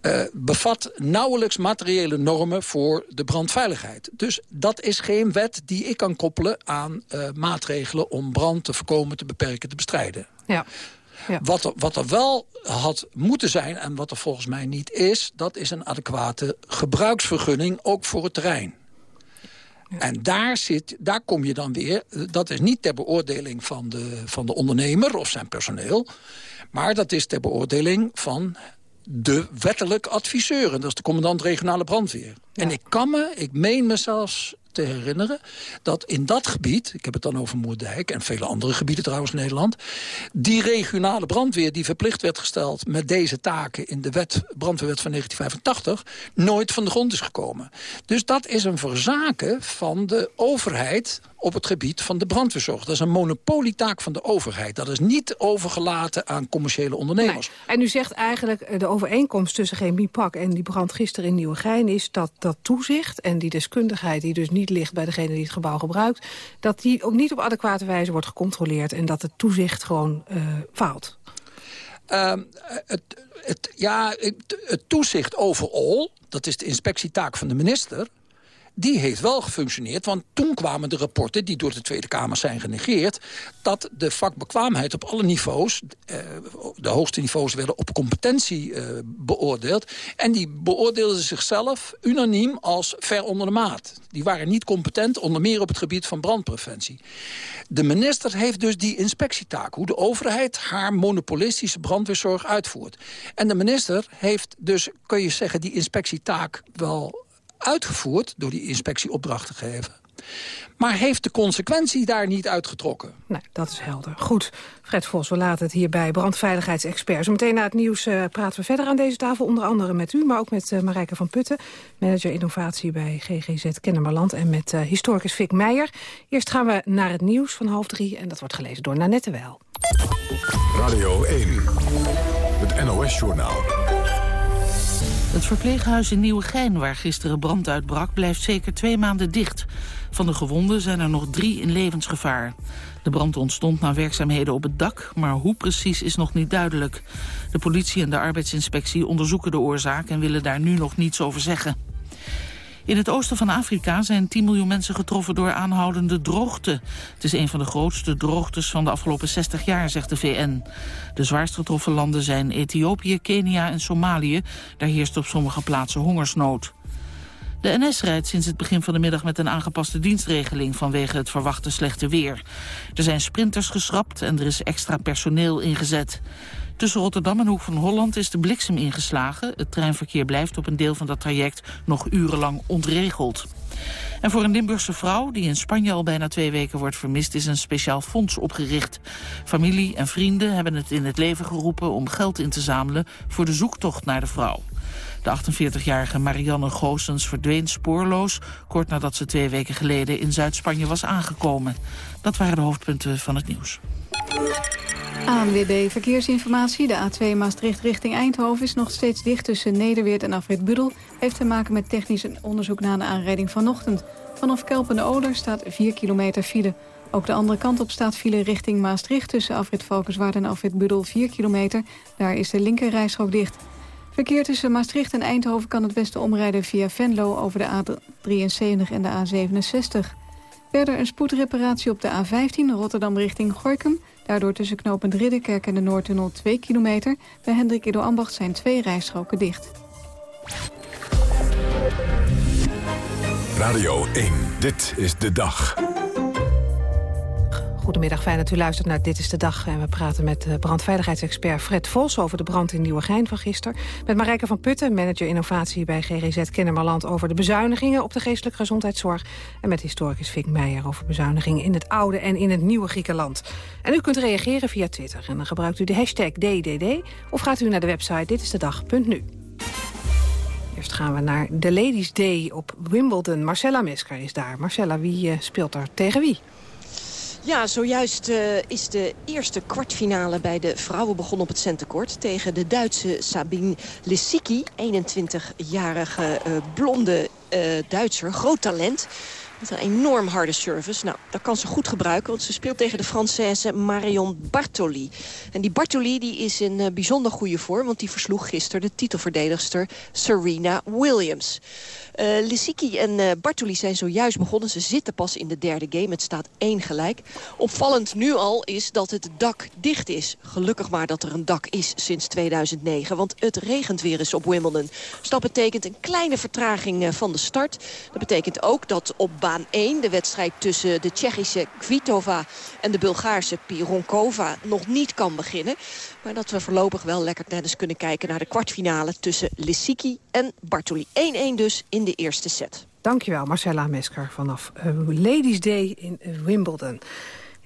Uh, bevat nauwelijks materiële normen voor de brandveiligheid. Dus dat is geen wet die ik kan koppelen aan uh, maatregelen... om brand te voorkomen, te beperken, te bestrijden. Ja. Ja. Wat, er, wat er wel had moeten zijn, en wat er volgens mij niet is... dat is een adequate gebruiksvergunning, ook voor het terrein. Ja. En daar, zit, daar kom je dan weer, dat is niet ter beoordeling van de, van de ondernemer of zijn personeel... maar dat is ter beoordeling van de wettelijk adviseur. En dat is de commandant regionale brandweer. Ja. En ik kan me, ik meen me zelfs te herinneren... dat in dat gebied, ik heb het dan over Moerdijk... en vele andere gebieden trouwens in Nederland... die regionale brandweer die verplicht werd gesteld... met deze taken in de wet, brandweerwet van 1985... nooit van de grond is gekomen. Dus dat is een verzaken van de overheid op het gebied van de brandweerzorg. Dat is een monopolietaak van de overheid. Dat is niet overgelaten aan commerciële ondernemers. Nee. En u zegt eigenlijk eh, de overeenkomst tussen Chemiepak en die brand gisteren in Nieuwegein... is dat dat toezicht en die deskundigheid die dus niet ligt bij degene die het gebouw gebruikt... dat die ook niet op adequate wijze wordt gecontroleerd... en dat het toezicht gewoon uh, faalt. Uh, het, het, ja, het, het toezicht overal, dat is de inspectietaak van de minister die heeft wel gefunctioneerd. Want toen kwamen de rapporten, die door de Tweede Kamer zijn genegeerd... dat de vakbekwaamheid op alle niveaus... Eh, de hoogste niveaus werden op competentie eh, beoordeeld. En die beoordeelden zichzelf unaniem als ver onder de maat. Die waren niet competent, onder meer op het gebied van brandpreventie. De minister heeft dus die inspectietaak. Hoe de overheid haar monopolistische brandweerzorg uitvoert. En de minister heeft dus, kun je zeggen, die inspectietaak wel uitgevoerd... door die inspectieopdracht te geven. Maar heeft de consequentie daar niet uitgetrokken? Nee, dat is helder. Goed, Fred Vos, we laten het hierbij. Brandveiligheidsexpert. Meteen na het nieuws uh, praten we verder aan deze tafel. Onder andere met u, maar ook met uh, Marijke van Putten. Manager innovatie bij GGZ Kennemerland. En met uh, historicus Fik Meijer. Eerst gaan we naar het nieuws van half drie. En dat wordt gelezen door Nanette Wel. Radio 1, het NOS-journaal. Het verpleeghuis in Nieuwegein, waar gisteren brand uitbrak, blijft zeker twee maanden dicht. Van de gewonden zijn er nog drie in levensgevaar. De brand ontstond na werkzaamheden op het dak, maar hoe precies is nog niet duidelijk. De politie en de arbeidsinspectie onderzoeken de oorzaak en willen daar nu nog niets over zeggen. In het oosten van Afrika zijn 10 miljoen mensen getroffen door aanhoudende droogte. Het is een van de grootste droogtes van de afgelopen 60 jaar, zegt de VN. De zwaarst getroffen landen zijn Ethiopië, Kenia en Somalië. Daar heerst op sommige plaatsen hongersnood. De NS rijdt sinds het begin van de middag met een aangepaste dienstregeling vanwege het verwachte slechte weer. Er zijn sprinters geschrapt en er is extra personeel ingezet. Tussen Rotterdam en Hoek van Holland is de bliksem ingeslagen. Het treinverkeer blijft op een deel van dat traject nog urenlang ontregeld. En voor een Limburgse vrouw die in Spanje al bijna twee weken wordt vermist... is een speciaal fonds opgericht. Familie en vrienden hebben het in het leven geroepen om geld in te zamelen... voor de zoektocht naar de vrouw. De 48-jarige Marianne Goossens verdween spoorloos... kort nadat ze twee weken geleden in Zuid-Spanje was aangekomen. Dat waren de hoofdpunten van het nieuws. ANWB Verkeersinformatie. De A2 Maastricht richting Eindhoven is nog steeds dicht tussen Nederweert en Afrit Budel. Heeft te maken met technisch onderzoek na de aanrijding vanochtend. Vanaf Kelpen-Oler staat 4 kilometer file. Ook de andere kant op staat file richting Maastricht... tussen Afrit Valkenswaard en Afrit Budel 4 kilometer. Daar is de linkerrijstrook dicht. Verkeer tussen Maastricht en Eindhoven kan het beste omrijden via Venlo... over de A73 en de A67. Verder een spoedreparatie op de A15 Rotterdam richting Gorkum... Daardoor tussen knooppunt Ridderkerk en de Noordtunnel 2 kilometer. Bij Hendrik Ido Ambacht zijn twee rijstroken dicht. Radio 1, dit is de dag. Goedemiddag, fijn dat u luistert naar Dit is de Dag. En we praten met brandveiligheidsexpert Fred Vos... over de brand in Nieuwegein van gisteren. Met Marijke van Putten, manager innovatie bij GGZ Kennemerland... over de bezuinigingen op de geestelijke gezondheidszorg. En met historicus Fink Meijer over bezuinigingen in het oude en in het nieuwe Griekenland. En u kunt reageren via Twitter. En dan gebruikt u de hashtag DDD of gaat u naar de website ditistedag.nu. Eerst gaan we naar de Ladies Day op Wimbledon. Marcella Mesker is daar. Marcella, wie uh, speelt er tegen wie? Ja, zojuist uh, is de eerste kwartfinale bij de vrouwen begonnen op het centenkort. Tegen de Duitse Sabine Lissicki, 21-jarige uh, blonde uh, Duitser, groot talent. Met een enorm harde service. Nou, dat kan ze goed gebruiken, want ze speelt tegen de Française Marion Bartoli. En die Bartoli die is in bijzonder goede vorm, want die versloeg gisteren de titelverdedigster Serena Williams. Uh, Lissiki en uh, Bartoli zijn zojuist begonnen. Ze zitten pas in de derde game. Het staat één gelijk. Opvallend nu al is dat het dak dicht is. Gelukkig maar dat er een dak is sinds 2009. Want het regent weer eens op Wimbledon. Dus dat betekent een kleine vertraging uh, van de start. Dat betekent ook dat op baan 1 de wedstrijd tussen de Tsjechische Kvitova en de Bulgaarse Pironkova nog niet kan beginnen. Maar dat we voorlopig wel lekker tennis kunnen kijken naar de kwartfinale tussen Lissiki en Bartoli. 1-1 dus in de eerste set. Dankjewel Marcella Mesker vanaf uh, Ladies Day in Wimbledon.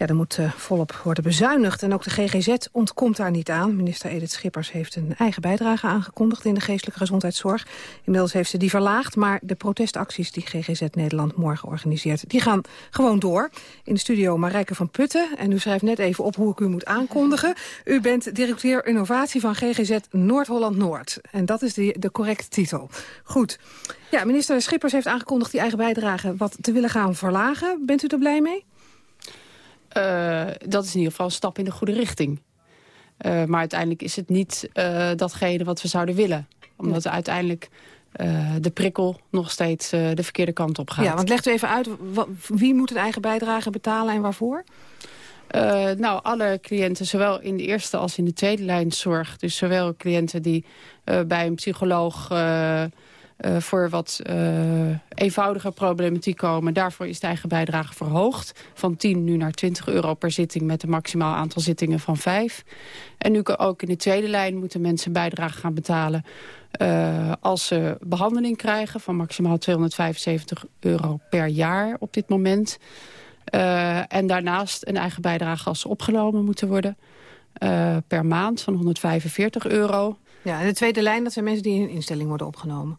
Ja, er moet uh, volop worden bezuinigd. En ook de GGZ ontkomt daar niet aan. Minister Edith Schippers heeft een eigen bijdrage aangekondigd... in de geestelijke gezondheidszorg. Inmiddels heeft ze die verlaagd. Maar de protestacties die GGZ Nederland morgen organiseert... die gaan gewoon door. In de studio Marijke van Putten. En u schrijft net even op hoe ik u moet aankondigen. U bent directeur innovatie van GGZ Noord-Holland-Noord. En dat is de, de correcte titel. Goed. Ja, minister Schippers heeft aangekondigd die eigen bijdrage... wat te willen gaan verlagen. Bent u er blij mee? Uh, dat is in ieder geval een stap in de goede richting. Uh, maar uiteindelijk is het niet uh, datgene wat we zouden willen. Omdat uiteindelijk de prikkel nog steeds de verkeerde kant op gaat. Ja, want legt u even uit, wie moet een eigen bijdrage betalen en waarvoor? Nou, alle cliënten, zowel in de eerste als in de tweede lijn zorg. Dus zowel cliënten die bij een psycholoog uh, voor wat eenvoudige problematiek komen. Daarvoor is de eigen bijdrage verhoogd. Van 10 nu naar 20 euro per zitting met een maximaal aantal zittingen van 5. En nu ook in de tweede lijn moeten mensen bijdrage gaan betalen... als ze behandeling krijgen van maximaal 275 euro per jaar op dit moment... Uh, en daarnaast een eigen bijdrage als ze opgenomen moeten worden. Uh, per maand van 145 euro. Ja, en de tweede lijn, dat zijn mensen die in een instelling worden opgenomen.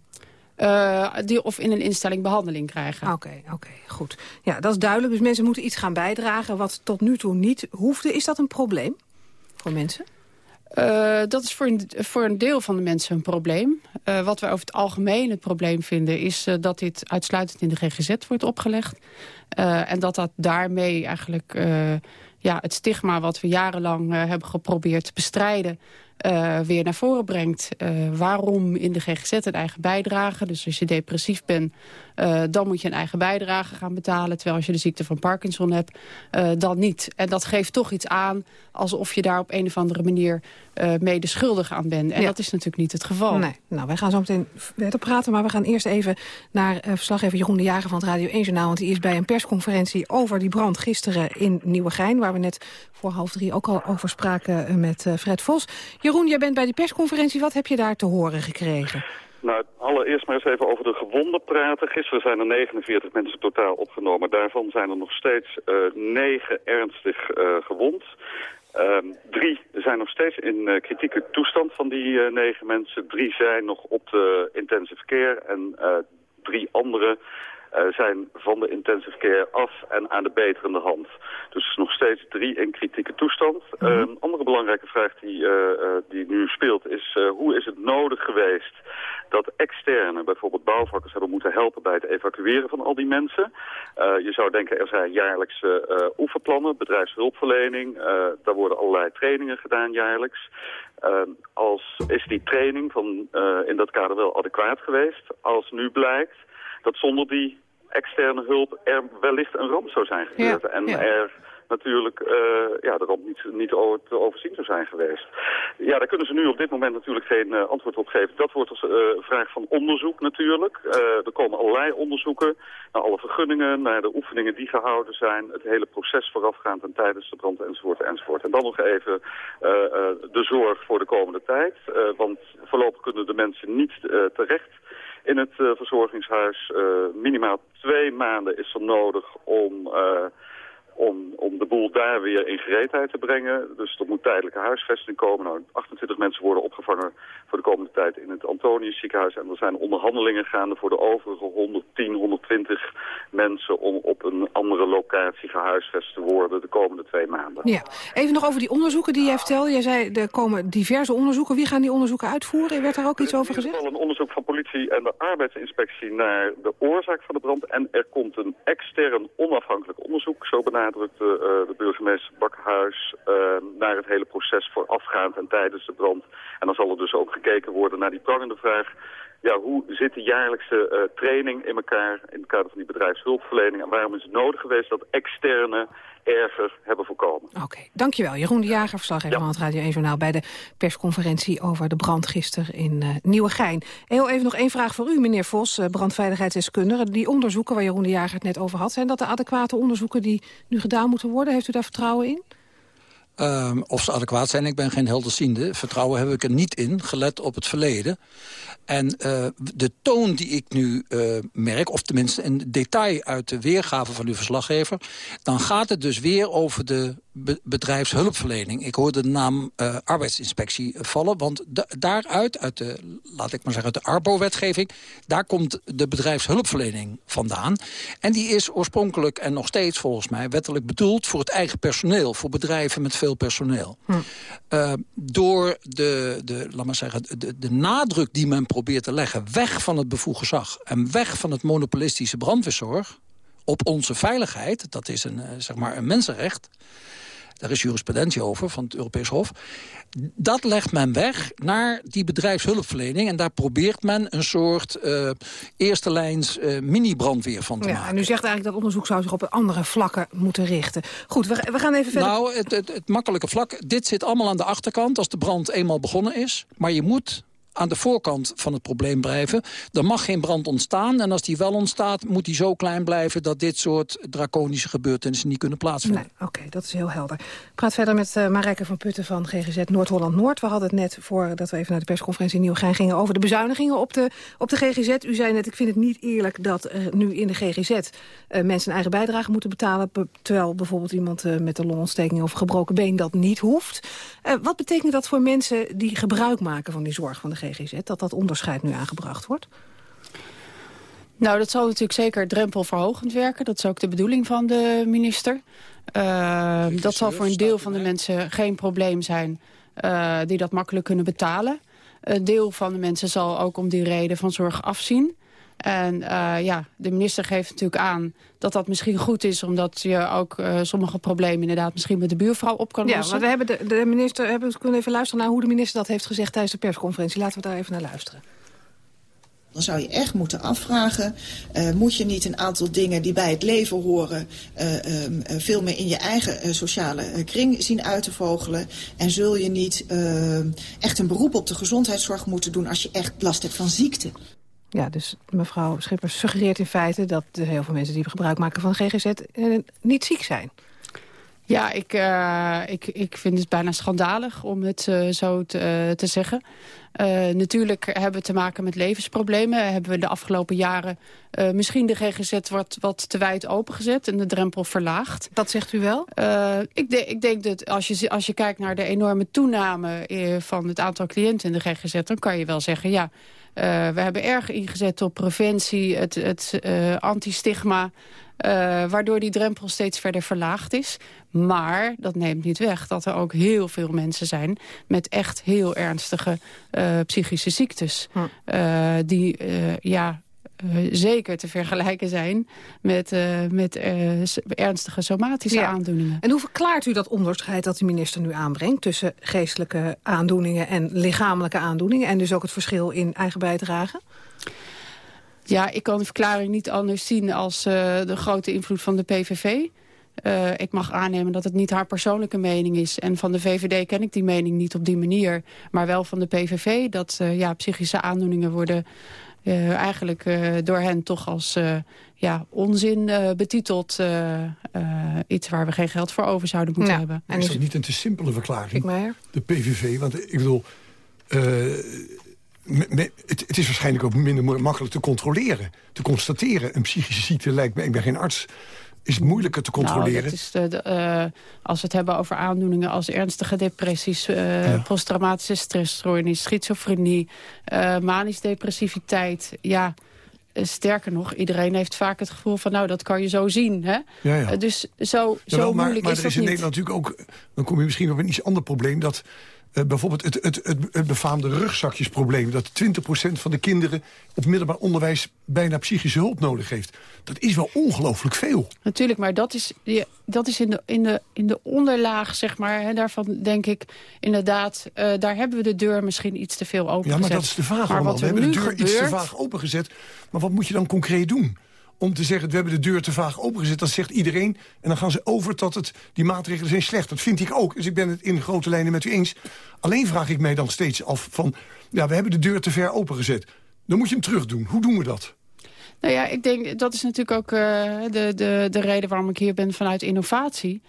Uh, die of in een instelling behandeling krijgen. Oké, okay, oké, okay, goed. Ja, dat is duidelijk. Dus mensen moeten iets gaan bijdragen wat tot nu toe niet hoefde. Is dat een probleem voor mensen? Uh, dat is voor een, voor een deel van de mensen een probleem. Uh, wat wij over het algemeen het probleem vinden... is uh, dat dit uitsluitend in de GGZ wordt opgelegd. en dat dat daarmee eigenlijk ja, het stigma... wat we jarenlang hebben geprobeerd te bestrijden... Uh, weer naar voren brengt. Uh, waarom in de GGZ een eigen bijdrage? Dus als je depressief bent, uh, dan moet je een eigen bijdrage gaan betalen. Terwijl als je de ziekte van Parkinson hebt, dan niet. En dat geeft toch iets aan alsof je daar op een of andere manier mede schuldig aan bent. En ja. dat is natuurlijk niet het geval. Nee. Nou, wij gaan zo meteen verder praten, maar we gaan eerst even naar verslaggever Jeroen de Jager van het Radio 1 Journaal. Want die is bij een persconferentie over die brand gisteren in Nieuwegein, waar we net voor half drie ook al over spraken met Fred Vos. Jeroen, jij bent bij die persconferentie. Wat heb je daar te horen gekregen? Nou, allereerst maar eens even over de gewonden praten. Gisteren zijn er 49 mensen totaal opgenomen. Daarvan zijn er nog steeds uh, 9 ernstig uh, gewond. Um, drie zijn nog steeds in uh, kritieke toestand van die uh, negen mensen. Drie zijn nog op de intensive care en uh, drie andere uh, zijn van de intensive care af en aan de beterende hand. Dus nog steeds drie in kritieke toestand. Mm -hmm. Een andere belangrijke vraag die, uh, die nu speelt is... hoe is het nodig geweest dat externe, bijvoorbeeld bouwvakkers... hebben moeten helpen bij het evacueren van al die mensen? je zou denken, er zijn jaarlijks oefenplannen, bedrijfshulpverlening. daar worden allerlei trainingen gedaan jaarlijks. als is die training van, in dat kader wel adequaat geweest? Als nu blijkt dat zonder die externe hulp er wellicht een ramp zou zijn gebeurd. Ja, en ja. er natuurlijk uh, ja, de ramp niet, niet te overzien zou zijn geweest. Ja, daar kunnen ze nu op dit moment natuurlijk geen uh, antwoord op geven. Dat wordt als uh, vraag van onderzoek natuurlijk. er komen allerlei onderzoeken naar alle vergunningen, naar de oefeningen die gehouden zijn. Het hele proces voorafgaand en tijdens de brand enzovoort enzovoort. En dan nog even de zorg voor de komende tijd. want voorlopig kunnen de mensen niet terecht in het uh, verzorgingshuis. Uh, minimaal twee maanden is er nodig om, uh, om, om de boel daar weer in gereedheid te brengen. Dus er moet tijdelijke huisvesting komen. Nou, 28 mensen worden opgevangen voor de komende tijd in het Antonius ziekenhuis. En er zijn onderhandelingen gaande voor de overige 110, 120 mensen... om op een andere locatie gehuisvest te worden de komende twee maanden. Ja, even nog over die onderzoeken die jij vertelde. Jij zei, er komen diverse onderzoeken. Wie gaan die onderzoeken uitvoeren? Werd daar ook iets over gezegd? Er is een onderzoek van politie en de arbeidsinspectie naar de oorzaak van de brand. En er komt een extern onafhankelijk onderzoek, zo benadrukte uh, de burgemeester Bakhuis... Uh, naar het hele proces voorafgaand en tijdens de brand. En dan zal er dus ook gekeken worden naar die prangende vraag... Ja, hoe zit de jaarlijkse training in elkaar in het kader van die bedrijfshulpverlening... en waarom is het nodig geweest dat externe erger hebben voorkomen. Oké, okay, dankjewel. Jeroen de Jager, verslaggever ja. van het Radio 1 Journaal... bij de persconferentie over de brand gisteren in uh, Nieuwegein. Heel even nog één vraag voor u, meneer Vos, uh, brandveiligheidsdeskundige. Die onderzoeken waar Jeroen de Jager het net over had... zijn dat de adequate onderzoeken die nu gedaan moeten worden? Heeft u daar vertrouwen in? Um, of ze adequaat zijn, ik ben geen helderziende. Vertrouwen heb ik er niet in, gelet op het verleden. En uh, de toon die ik nu uh, merk, of tenminste een detail uit de weergave van uw verslaggever... dan gaat het dus weer over de bedrijfshulpverlening. Ik hoorde de naam uh, arbeidsinspectie vallen, want daaruit, uit de, laat ik maar zeggen, uit de ARBO-wetgeving... daar komt de bedrijfshulpverlening vandaan. En die is oorspronkelijk en nog steeds volgens mij wettelijk bedoeld... voor het eigen personeel, voor bedrijven met veel personeel. Hm. Uh, door de, de, laat maar zeggen, de, de nadruk die men probeert te leggen... weg van het bevoegd gezag en weg van het monopolistische brandweerzorg... op onze veiligheid, dat is een, zeg maar een mensenrecht daar is jurisprudentie over van het Europees Hof. Dat legt men weg naar die bedrijfshulpverlening. En daar probeert men een soort uh, eerste lijns uh, mini-brandweer van te ja, maken. En u zegt eigenlijk dat onderzoek zou zich op andere vlakken moeten richten. Goed, we, we gaan even verder. Nou, het, het, het makkelijke vlak, dit zit allemaal aan de achterkant als de brand eenmaal begonnen is. Maar je moet aan de voorkant van het probleem blijven. Er mag geen brand ontstaan. En als die wel ontstaat, moet die zo klein blijven... dat dit soort draconische gebeurtenissen niet kunnen plaatsvinden. Oké, dat is heel helder. Ik praat verder met uh, van Putten van GGZ Noord-Holland-Noord. We hadden het net, voordat we even naar de persconferentie in Nieuwegein gingen... over de bezuinigingen op de, op de GGZ. U zei net, ik vind het niet eerlijk dat uh, nu in de GGZ... Uh, mensen een eigen bijdrage moeten betalen... terwijl bijvoorbeeld iemand uh, met een longontsteking of gebroken been dat niet hoeft. Wat betekent dat voor mensen die gebruik maken van die zorg van de GGZ... dat dat onderscheid nu aangebracht wordt? Nou, dat zal natuurlijk zeker drempelverhogend werken. Dat is ook de bedoeling van de minister. Uh, dat zal voor een deel van de mensen geen probleem zijn... Uh, die dat makkelijk kunnen betalen. Een deel van de mensen zal ook om die reden van zorg afzien. En uh, ja, de minister geeft natuurlijk aan dat dat misschien goed is... omdat je ook uh, sommige problemen inderdaad misschien met de buurvrouw op kan lossen. Ja, maar we hebben de, de minister, hebben, we kunnen even luisteren naar hoe de minister dat heeft gezegd tijdens de persconferentie. Laten we daar even naar luisteren. Dan zou je echt moeten afvragen, uh, moet je niet een aantal dingen die bij het leven horen... Uh, um, veel meer in je eigen uh, sociale kring zien uit te vogelen? En zul je niet echt een beroep op de gezondheidszorg moeten doen als je echt last hebt van ziekte? Ja, dus mevrouw Schippers suggereert in feite dat heel veel mensen die gebruik maken van GGZ niet ziek zijn. Ja, ik, uh, ik, ik vind het bijna schandalig om het uh, zo te, uh, te zeggen. natuurlijk hebben we te maken met levensproblemen. Hebben we de afgelopen jaren misschien de GGZ wat, wat te wijd opengezet en de drempel verlaagd. Dat zegt u wel? ik, de, ik denk dat als je, als je kijkt naar de enorme toename van het aantal cliënten in de GGZ... dan kan je wel zeggen, ja, uh, we hebben erg ingezet op preventie, het, het uh, antistigma... Uh, waardoor die drempel steeds verder verlaagd is. Maar dat neemt niet weg dat er ook heel veel mensen zijn... met echt heel ernstige psychische ziektes. Hm. die ja, uh, zeker te vergelijken zijn met, uh, met uh, ernstige somatische ja. aandoeningen. En hoe verklaart u dat onderscheid dat de minister nu aanbrengt... tussen geestelijke aandoeningen en lichamelijke aandoeningen... en dus ook het verschil in eigen bijdrage? Ja, ik kan de verklaring niet anders zien als de grote invloed van de PVV. Uh, ik mag aannemen dat het niet haar persoonlijke mening is. En van de VVD ken ik die mening niet op die manier. Maar wel van de PVV dat uh, ja, psychische aandoeningen worden uh, eigenlijk uh, door hen toch als uh, ja, onzin betiteld. iets waar we geen geld voor over zouden moeten ja. hebben. En is dat niet een te simpele verklaring? Ik maar. De PVV, want ik bedoel... Me, me, het, het, is waarschijnlijk ook minder makkelijk te controleren. Te constateren. Een psychische ziekte lijkt me... Ik ben geen arts is het moeilijker te controleren. Nou, dat is de, de, uh, als we het hebben over aandoeningen als ernstige depressies... Uh, ja. posttraumatische stressstoornis, schizofrenie, uh, manisch depressiviteit... ja, sterker nog, iedereen heeft vaak het gevoel van... nou, dat kan je zo zien. Hè? Ja, ja. dus zo, zo Jawel, maar, moeilijk maar is er dat is in niet. Nederland natuurlijk ook... dan kom je misschien op een iets ander probleem... dat uh, bijvoorbeeld het, het, het, het befaamde rugzakjesprobleem... dat 20% van de kinderen op middelbaar onderwijs... bijna psychische hulp nodig heeft. Dat is wel ongelooflijk veel. Natuurlijk, maar dat is, dat is in, de, in, de, in de onderlaag, zeg maar. Hè, daarvan denk ik inderdaad, uh, daar hebben we de deur misschien iets te veel opengezet. Ja, maar dat is de vraag allemaal. Wat we hebben de nu deur gebeurt, iets te vaag opengezet. Maar wat moet je dan concreet doen? Om te zeggen, we hebben de deur te vaag opengezet. Dat zegt iedereen. En dan gaan ze over tot het, die maatregelen zijn slecht. Dat vind ik ook. Dus ik ben het in grote lijnen met u eens. Alleen vraag ik mij dan steeds af van... ja, we hebben de deur te ver opengezet. Dan moet je hem terug doen. Hoe doen we dat? Nou ja, ik denk, dat is natuurlijk ook uh, de, de, de reden waarom ik hier ben vanuit innovatie.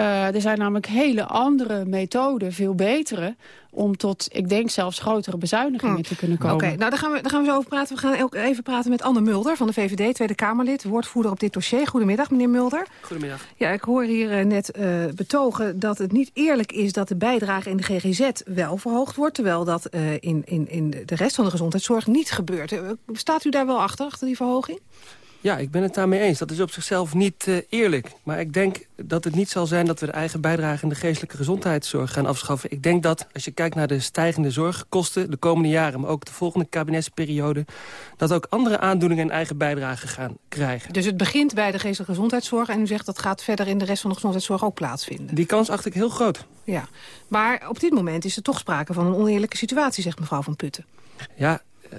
Uh, er zijn namelijk hele andere methoden, veel betere... om tot, ik denk zelfs grotere bezuinigingen hmm. te kunnen komen. Oké, okay, nou daar gaan, we, daar gaan we zo over praten. We gaan ook even praten met Anne Mulder van de VVD, Tweede Kamerlid... woordvoerder op dit dossier. Goedemiddag, meneer Mulder. Goedemiddag. Ja, ik hoor hier uh, net uh, betogen dat het niet eerlijk is... dat de bijdrage in de GGZ wel verhoogd wordt... terwijl dat uh, in, in, in de rest van de gezondheidszorg niet gebeurt. Staat u daar wel achter, achter die verhoging? Ja, ik ben het daarmee eens. Dat is op zichzelf niet uh, eerlijk. Maar ik denk dat het niet zal zijn dat we de eigen bijdrage... in de geestelijke gezondheidszorg gaan afschaffen. Ik denk dat, als je kijkt naar de stijgende zorgkosten... de komende jaren, maar ook de volgende kabinetsperiode... dat ook andere aandoeningen een eigen bijdrage gaan krijgen. Dus het begint bij de geestelijke gezondheidszorg... en u zegt dat gaat verder in de rest van de gezondheidszorg ook plaatsvinden? Die kans acht ik heel groot. Ja, maar op dit moment is er toch sprake van een oneerlijke situatie... zegt mevrouw Van Putten. Ja, uh,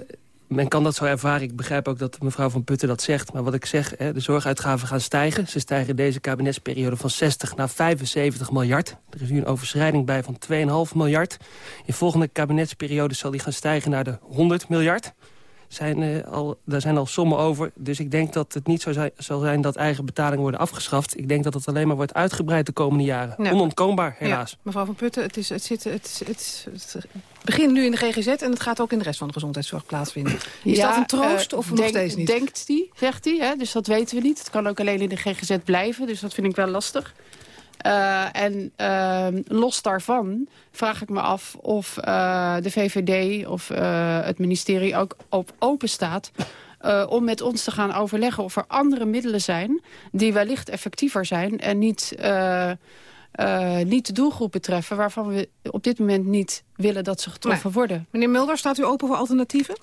men kan dat zo ervaren. Ik begrijp ook dat mevrouw Van Putten dat zegt. Maar wat ik zeg, hè, de zorguitgaven gaan stijgen. Ze stijgen deze kabinetsperiode van 60 naar 75 miljard. Er is nu een overschrijding bij van 2,5 miljard. In volgende kabinetsperiode zal die gaan stijgen naar de 100 miljard. Zijn, uh, al, daar zijn al sommen over. Dus ik denk dat het niet zo zijn, zal zijn dat eigen betalingen worden afgeschaft. Ik denk dat het alleen maar wordt uitgebreid de komende jaren. Ja. Onontkoombaar, helaas. Ja, mevrouw Van Putten, het, is, het, zit, het, het, het, begint nu in de GGZ en het gaat ook in de rest van de gezondheidszorg plaatsvinden. Is ja, dat een troost uh, of denk, nog steeds niet? Denkt die, zegt hij. Hè? Dus dat weten we niet. Het kan ook alleen in de GGZ blijven. Dus dat vind ik wel lastig. Uh, en uh, los daarvan vraag ik me af of uh, de VVD of het ministerie ook op open staat... om met ons te gaan overleggen of er andere middelen zijn... die wellicht effectiever zijn en niet, niet de doelgroep betreffen... waarvan we op dit moment niet willen dat ze getroffen nee. worden. Meneer Mulder, staat u open voor alternatieven?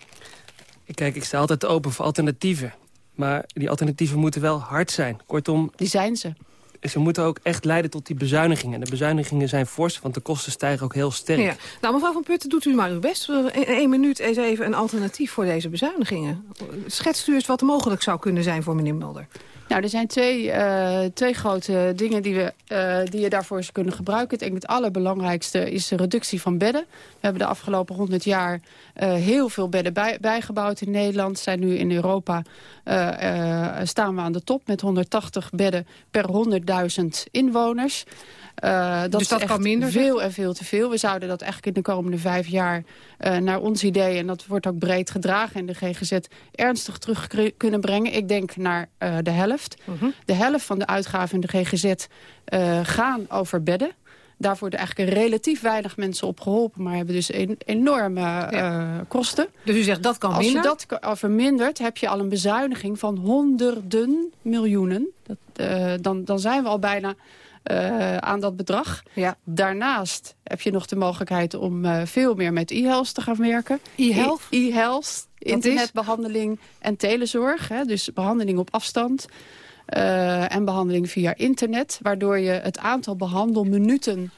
Kijk, ik sta altijd open voor alternatieven. Maar die alternatieven moeten wel hard zijn. Kortom... Die zijn ze ze moeten ook echt leiden tot die bezuinigingen. En de bezuinigingen zijn fors, want de kosten stijgen ook heel sterk. Ja. Nou, mevrouw Van Putten, doet u maar uw best. In één minuut eens even een alternatief voor deze bezuinigingen. Schetst u eens wat mogelijk zou kunnen zijn voor meneer Mulder. Nou, er zijn twee, uh, twee grote dingen die, we, uh, die je daarvoor kunnen gebruiken. Ik denk het allerbelangrijkste is de reductie van bedden. We hebben de afgelopen 100 jaar uh, heel veel bedden bij, bijgebouwd in Nederland. Zijn nu in Europa staan we aan de top met 180 bedden per 100.000 inwoners. Uh, dat dus dat is kan minder? Veel en veel te veel. We zouden dat eigenlijk in de komende vijf jaar uh, naar ons idee... en dat wordt ook breed gedragen in de GGZ... ernstig terug kunnen brengen. Ik denk naar uh, de helft. -huh. De helft van de uitgaven in de GGZ gaan over bedden. Daar worden eigenlijk relatief weinig mensen op geholpen... maar hebben dus een, enorme ja. kosten. Dus u zegt dat kan Als minder? Als je dat vermindert, heb je al een bezuiniging van honderden miljoenen. Dat, dan, dan zijn we al bijna uh, aan dat bedrag. Ja. Daarnaast heb je nog de mogelijkheid om uh, veel meer met e-health te gaan werken. E-health? E-health, internetbehandeling en telezorg. Hè, dus behandeling op afstand. Uh, en behandeling via internet. Waardoor je het aantal behandelminuten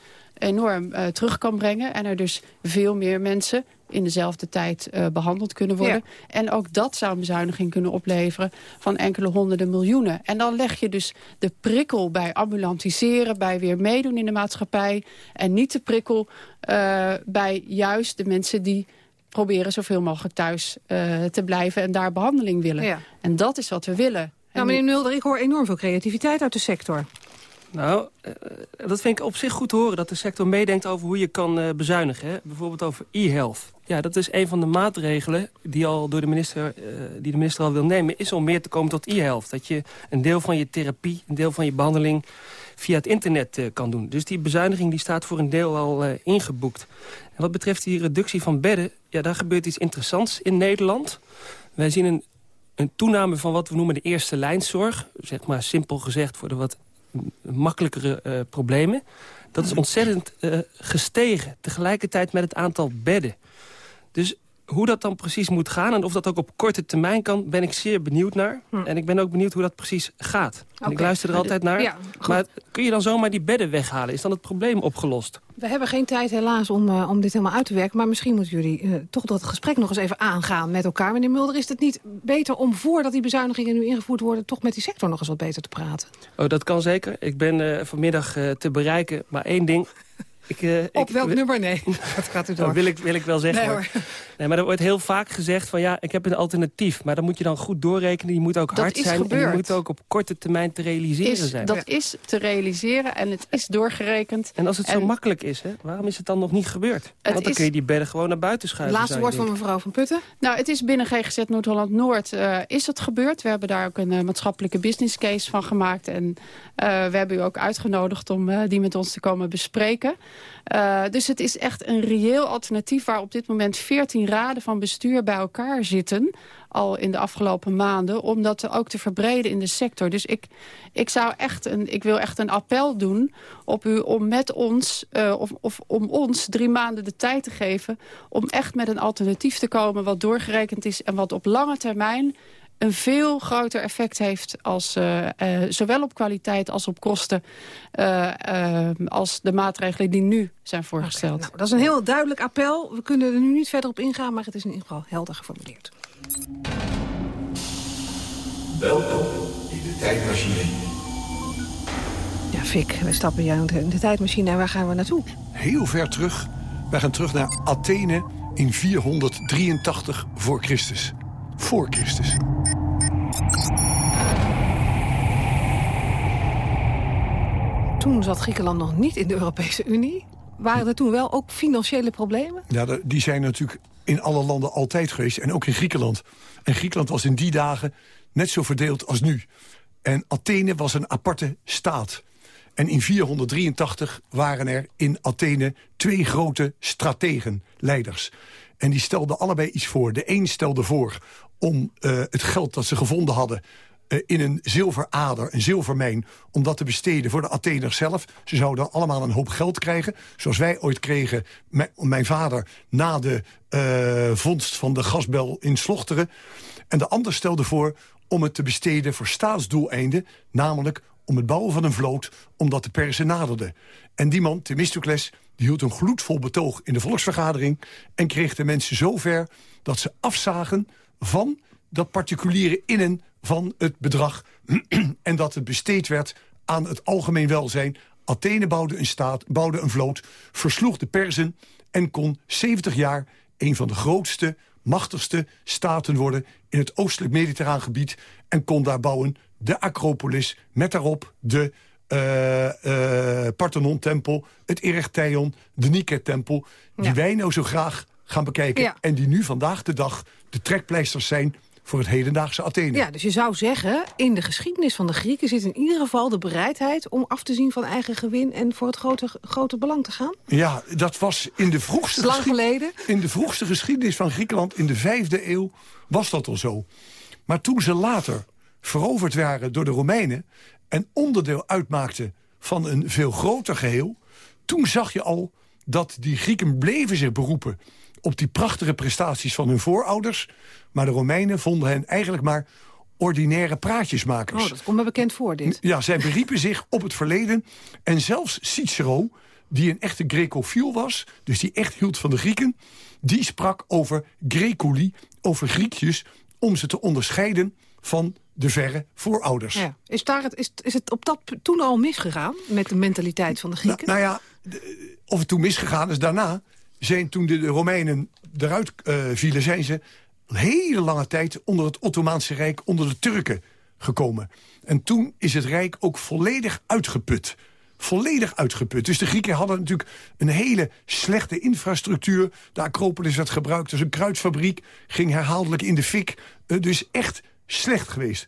enorm uh, terug kan brengen. En er dus veel meer mensen in dezelfde tijd uh, behandeld kunnen worden. Ja. En ook dat zou een bezuiniging kunnen opleveren van enkele honderden miljoenen. En dan leg je dus de prikkel bij ambulantiseren, bij weer meedoen in de maatschappij. En niet de prikkel uh, bij juist de mensen die proberen zoveel mogelijk thuis uh, te blijven en daar behandeling willen. Ja. En dat is wat we willen. Nou, meneer Mulder, ik hoor enorm veel creativiteit uit de sector. Nou, uh, dat vind ik op zich goed te horen. Dat de sector meedenkt over hoe je kan uh, bezuinigen. Hè? Bijvoorbeeld over e-health. Ja, dat is een van de maatregelen die, al door de, minister, uh, die de minister al wil nemen... is om meer te komen tot e-health. Dat je een deel van je therapie, een deel van je behandeling... via het internet kan doen. Dus die bezuiniging die staat voor een deel al ingeboekt. En wat betreft die reductie van bedden... ja, daar gebeurt iets interessants in Nederland. Wij zien een, een toename van wat we noemen de eerste lijnzorg. Zeg maar simpel gezegd voor de wat makkelijkere uh, problemen. Dat is ontzettend uh, gestegen. Tegelijkertijd met het aantal bedden. Dus hoe dat dan precies moet gaan en of dat ook op korte termijn kan... ben ik zeer benieuwd naar. Hm. En ik ben ook benieuwd hoe dat precies gaat. Okay. Ik luister er altijd naar. Ja, maar kun je dan zomaar die bedden weghalen? Is dan het probleem opgelost? We hebben geen tijd helaas om, uh, om dit helemaal uit te werken. Maar misschien moeten jullie uh, toch dat gesprek nog eens even aangaan met elkaar. Meneer Mulder, is het niet beter om voordat die bezuinigingen nu ingevoerd worden... toch met die sector nog eens wat beter te praten? Oh, dat kan zeker. Ik ben uh, vanmiddag te bereiken. Maar één ding... Ik, uh, Op ik, welk nummer? Nee, dat gaat u door. Dat wil ik, wil ik wel zeggen. Nee, hoor. Nee, maar er wordt heel vaak gezegd van ja, ik heb een alternatief. Maar dan moet je dan goed doorrekenen. Die moet ook dat hard zijn. Gebeurd. En die moet ook op korte termijn te realiseren is, zijn. Dat ja. is te realiseren en het is doorgerekend. En als het en zo makkelijk is, hè, waarom is het dan nog niet gebeurd? Want dan is... kun je die bedden gewoon naar buiten schuiven. Laatste woord van mevrouw Van Putten. Nou, het is binnen GGZ Noord-Holland-Noord uh, is het gebeurd. We hebben daar ook een uh, maatschappelijke business case van gemaakt. En we hebben u ook uitgenodigd om die met ons te komen bespreken. Uh, dus het is echt een reëel alternatief... waar op dit moment 14 raden van bestuur bij elkaar zitten al in de afgelopen maanden... om dat ook te verbreden in de sector. Dus ik, ik, zou echt een, ik wil echt een appel doen op u om met ons... Uh, of, of om ons drie maanden de tijd te geven... om echt met een alternatief te komen wat doorgerekend is... en wat op lange termijn een veel groter effect heeft... Als, uh, uh, zowel op kwaliteit als op kosten... Uh, als de maatregelen die nu zijn voorgesteld. Okay, nou, dat is een heel duidelijk appel. We kunnen er nu niet verder op ingaan, maar het is in ieder geval helder geformuleerd. Welkom in de tijdmachine. Ja, Fik, we stappen jou in de tijdmachine. En waar gaan we naartoe? Heel ver terug. Wij gaan terug naar Athene in 483 voor Christus. Voor Christus. Toen zat Griekenland nog niet in de Europese Unie. Waren er toen wel ook financiële problemen? Ja, die zijn natuurlijk in alle landen altijd geweest. En ook in Griekenland. En Griekenland was in die dagen net zo verdeeld als nu. En Athene was een aparte staat. En in 483 waren er in Athene twee grote strategen, leiders. En die stelden allebei iets voor. De een stelde voor om uh, het geld dat ze gevonden hadden uh, in een zilverader, een zilvermijn... om dat te besteden voor de Atheners zelf. Ze zouden allemaal een hoop geld krijgen. Zoals wij ooit kregen, mijn vader... na de uh, vondst van de gasbel in Slochteren. En de ander stelde voor om het te besteden voor staatsdoeleinden... namelijk om het bouwen van een vloot, omdat de persen naderden. En die man, Themistocles, die hield een gloedvol betoog in de volksvergadering... en kreeg de mensen zover dat ze afzagen van dat particuliere innen van het bedrag... en dat het besteed werd aan het algemeen welzijn. Athene bouwde een, staat, bouwde een vloot, versloeg de Perzen... en kon 70 jaar een van de grootste, machtigste staten worden... in het oostelijk mediterraan gebied... en kon daar bouwen de Acropolis met daarop de uh, uh, Parthenon-tempel... het Erechtheion, de Nike-tempel... die ja. wij nou zo graag gaan bekijken... Ja. en die nu vandaag de dag de trekpleisters zijn voor het hedendaagse Athene. Ja, dus je zou zeggen, in de geschiedenis van de Grieken... zit in ieder geval de bereidheid om af te zien van eigen gewin... en voor het grote, grote belang te gaan? Ja, dat was in de vroegste... Lang geleden? In de vroegste geschiedenis van Griekenland in de vijfde eeuw was dat al zo. Maar toen ze later veroverd waren door de Romeinen... en onderdeel uitmaakten van een veel groter geheel... toen zag je al dat die Grieken bleven zich beroepen op die prachtige prestaties van hun voorouders. Maar de Romeinen vonden hen eigenlijk maar ordinaire praatjesmakers. Oh, dat komt me bekend voor, dit. Ja, zij beriepen zich op het verleden. En zelfs Cicero, die een echte Grecofiel was... dus die echt hield van de Grieken... die sprak over Grecoli, over Griekjes... om ze te onderscheiden van de verre voorouders. Ja. Is, daar het, is, is het op dat toen al misgegaan met de mentaliteit van de Grieken? Nou, nou ja, of het toen misgegaan is daarna zijn toen de, Romeinen eruit uh, vielen... zijn ze een hele lange tijd onder het Ottomaanse Rijk... onder de Turken gekomen. En toen is het Rijk ook volledig uitgeput. Volledig uitgeput. Dus de Grieken hadden natuurlijk een hele slechte infrastructuur. De Acropolis werd gebruikt als een kruidfabriek. Ging herhaaldelijk in de fik. Uh, dus echt slecht geweest.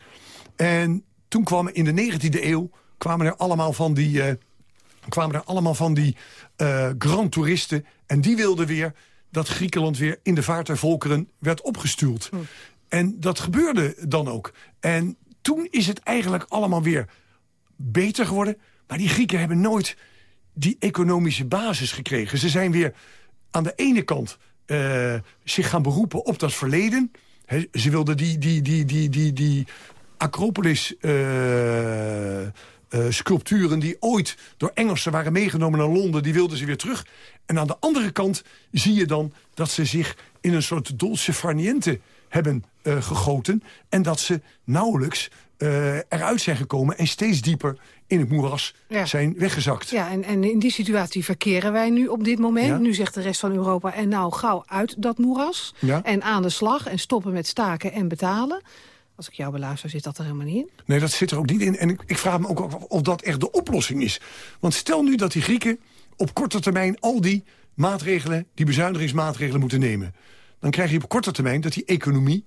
En toen kwamen in de 19e eeuw... kwamen er allemaal van die... Uh, kwamen er allemaal van die uh, grand toeristen. En die wilden weer dat Griekenland weer in de vaart der volkeren werd opgestuurd. Hm. En dat gebeurde dan ook. En toen is het eigenlijk allemaal weer beter geworden. Maar die Grieken hebben nooit die economische basis gekregen. Ze zijn weer aan de ene kant uh, zich gaan beroepen op dat verleden. He, ze wilden die, die, die, die, die, die Acropolis... Uh, uh, sculpturen die ooit door Engelsen waren meegenomen naar Londen... die wilden ze weer terug. En aan de andere kant zie je dan dat ze zich in een soort dolce farniente hebben uh, gegoten... en dat ze nauwelijks uh, eruit zijn gekomen en steeds dieper in het moeras ja. zijn weggezakt. Ja, en, en in die situatie verkeren wij nu op dit moment. Ja. Nu zegt de rest van Europa, en nou gauw uit dat moeras. Ja. En aan de slag en stoppen met staken en betalen. Als ik jou beluister, zit dat er helemaal niet in? Nee, dat zit er ook niet in. En ik, ik vraag me ook af of dat echt de oplossing is. Want stel nu dat die Grieken op korte termijn al die maatregelen... die bezuinigingsmaatregelen moeten nemen. Dan krijg je op korte termijn dat die economie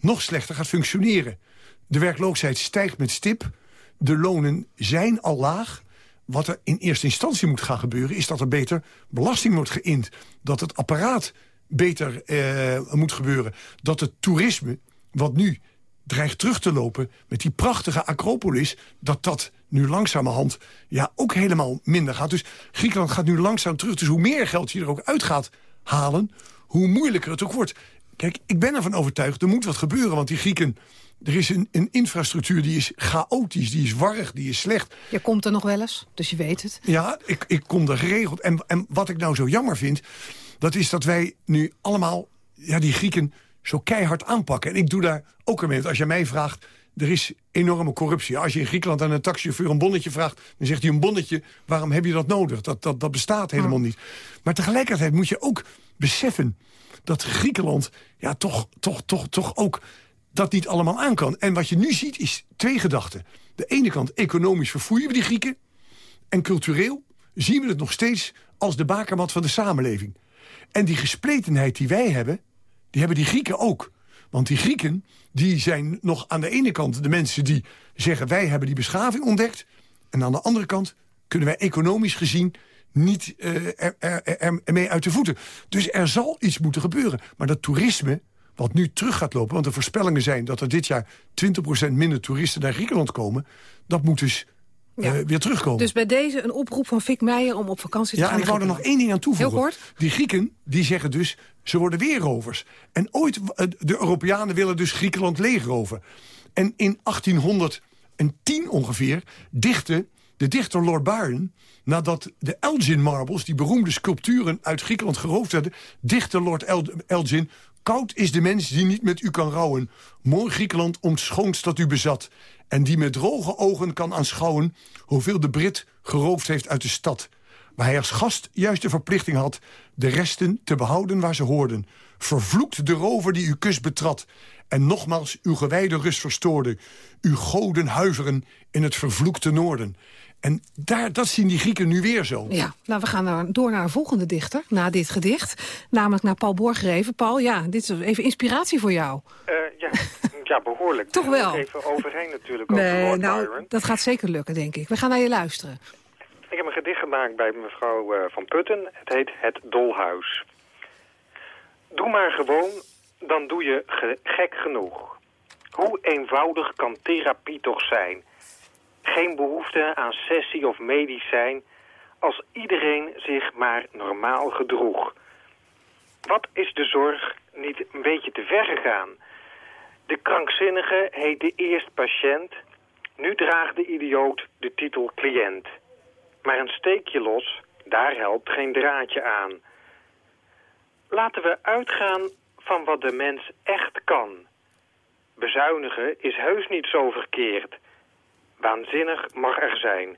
nog slechter gaat functioneren. De werkloosheid stijgt met stip. De lonen zijn al laag. wat er in eerste instantie moet gaan gebeuren... is dat er beter belasting wordt geïnd. Dat het apparaat beter eh, moet gebeuren. Dat het toerisme, wat nu dreigt terug te lopen... met die prachtige Acropolis, dat dat nu langzamerhand ja, ook helemaal minder gaat. Dus Griekenland gaat nu langzaam terug. Dus hoe meer geld je er ook uit gaat halen... hoe moeilijker het ook wordt. Kijk, ik ben ervan overtuigd, er moet wat gebeuren. Want die Grieken, er is een, een infrastructuur die is chaotisch, die is warrig, die is slecht. Je komt er nog wel eens, dus je weet het. Ja, ik, ik kom er geregeld. En, en wat ik nou zo jammer vind, dat is dat wij nu allemaal... ja, die Grieken zo keihard aanpakken. En ik doe daar ook een mee. Als je mij vraagt, er is enorme corruptie. Als je in Griekenland aan een taxichauffeur een bonnetje vraagt... dan zegt hij een bonnetje, waarom heb je dat nodig? Dat, dat, dat bestaat helemaal Oh. niet. Maar tegelijkertijd moet je ook beseffen... dat Griekenland ja, toch, toch, toch, toch ook dat niet allemaal aan kan. En wat je nu ziet is twee gedachten. De ene kant economisch verfoeien we die Grieken... en cultureel zien we het nog steeds als de bakermat van de samenleving. En die gespletenheid die wij hebben, die hebben die Grieken ook. Want die Grieken die zijn nog aan de ene kant de mensen die zeggen... wij hebben die beschaving ontdekt. En aan de andere kant kunnen wij economisch gezien niet eh, er, er, er, ermee uit de voeten. Dus er zal iets moeten gebeuren. Maar dat toerisme, wat nu terug gaat lopen... want de voorspellingen zijn dat er dit jaar 20% minder toeristen naar Griekenland komen... dat moet dus eh, weer terugkomen. Dus bij deze een oproep van Fik Meijer om op vakantie te Ja, gaan. en ik wou er nog één ding aan toevoegen. Heel kort. Die Grieken, die zeggen dus, ze worden weerrovers. En ooit, eh, de Europeanen willen dus Griekenland leegroven. En in 1810 ongeveer dichtte de dichter Lord Byron... nadat de Elgin Marbles, die beroemde sculpturen uit Griekenland geroofd werden... dichtte Lord El Elgin... Koud is de mens die niet met u kan rouwen. Mooi Griekenland om dat u bezat. En die met droge ogen kan aanschouwen... hoeveel de Brit geroofd heeft uit de stad. Waar hij als gast juist de verplichting had... de resten te behouden waar ze hoorden. Vervloekt de rover die uw kust betrad... en nogmaals uw gewijde rust verstoorde. Uw goden huiveren in het vervloekte noorden. En daar, dat zien die Grieken nu weer zo. Ja, nou, we gaan door naar een volgende dichter, na dit gedicht. Namelijk naar Paul Borgreven. Paul, ja, dit is even inspiratie voor jou. Eh, ja, ja, behoorlijk. Toch wel. Even overheen natuurlijk over Nee, Lord nou, dat gaat zeker lukken, denk ik. We gaan naar je luisteren. Ik heb een gedicht gemaakt bij mevrouw eh, Van Putten. Het heet Het Dolhuis. Doe maar gewoon, dan doe je ge- gek genoeg. Hoe eenvoudig kan therapie toch zijn? Geen behoefte aan sessie of medicijn... als iedereen zich maar normaal gedroeg. Wat is de zorg niet een beetje te ver gegaan? De krankzinnige heette eerst patiënt... nu draagt de idioot de titel cliënt. Maar een steekje los, daar helpt geen draadje aan. Laten we uitgaan van wat de mens echt kan. Bezuinigen is heus niet zo verkeerd. Waanzinnig mag er zijn.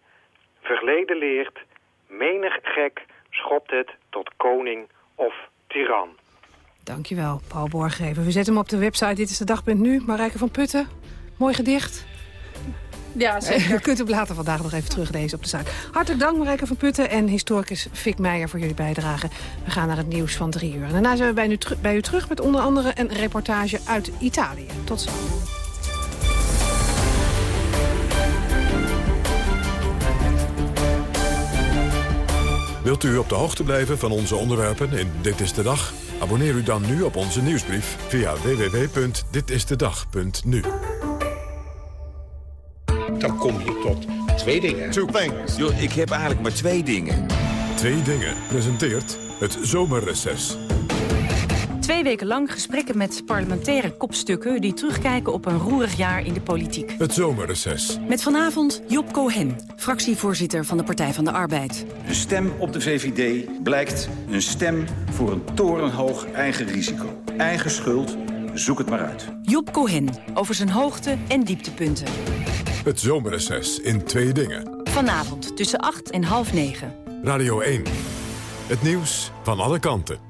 Verleden leert, menig gek schopt het tot koning of tiran. Dankjewel, Paul Borgreven. We zetten hem op de website Dit is de dag.nu. Marijke van Putten, mooi gedicht. Ja, zeker. Je kunt hem later vandaag nog even teruglezen op de site. Hartelijk dank Marijke van Putten en historicus Fik Meijer voor jullie bijdrage. We gaan naar het nieuws van drie uur. En daarna zijn we bij u, bij u terug met onder andere een reportage uit Italië. Tot zo. Wilt u op de hoogte blijven van onze onderwerpen in Dit is de Dag? Abonneer u dan nu op onze nieuwsbrief via www.ditistedag.nu. Dan kom je tot twee dingen. Two things. Yo, ik heb eigenlijk maar twee dingen. Twee dingen presenteert het zomerreces. Twee weken lang gesprekken met parlementaire kopstukken... die terugkijken op een roerig jaar in de politiek. Het zomerreces. Met vanavond Job Cohen, fractievoorzitter van de Partij van de Arbeid. Een stem op de VVD blijkt een stem voor een torenhoog eigen risico. Eigen schuld, zoek het maar uit. Job Cohen, over zijn hoogte- en dieptepunten. Het zomerreces in twee dingen. Vanavond tussen 8 en half 9. Radio 1. Het nieuws van alle kanten.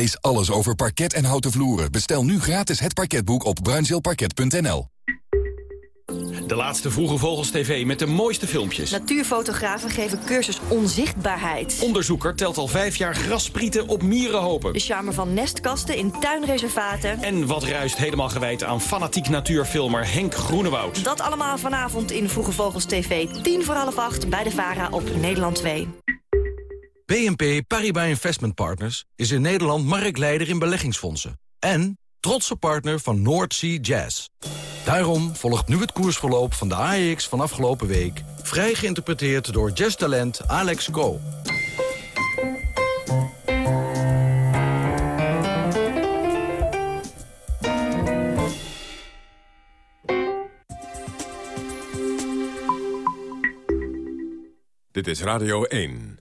Lees alles over parket en houten vloeren. Bestel nu gratis het parketboek op bruinzeelparket.nl. De laatste Vroege Vogels TV met de mooiste filmpjes. Natuurfotografen geven cursus onzichtbaarheid. Onderzoeker telt al vijf jaar grassprieten op mierenhopen. De charme van nestkasten in tuinreservaten. En wat ruist helemaal gewijd aan fanatiek natuurfilmer Henk Groenewoud. Dat allemaal vanavond in Vroege Vogels TV. 10 voor half acht bij de VARA op Nederland 2. BNP Paribas Investment Partners is in Nederland marktleider in beleggingsfondsen. En trotse partner van North Sea Jazz. Daarom volgt nu het koersverloop van de AEX van afgelopen week... vrij geïnterpreteerd door jazztalent Alex Ko. Dit is Radio 1.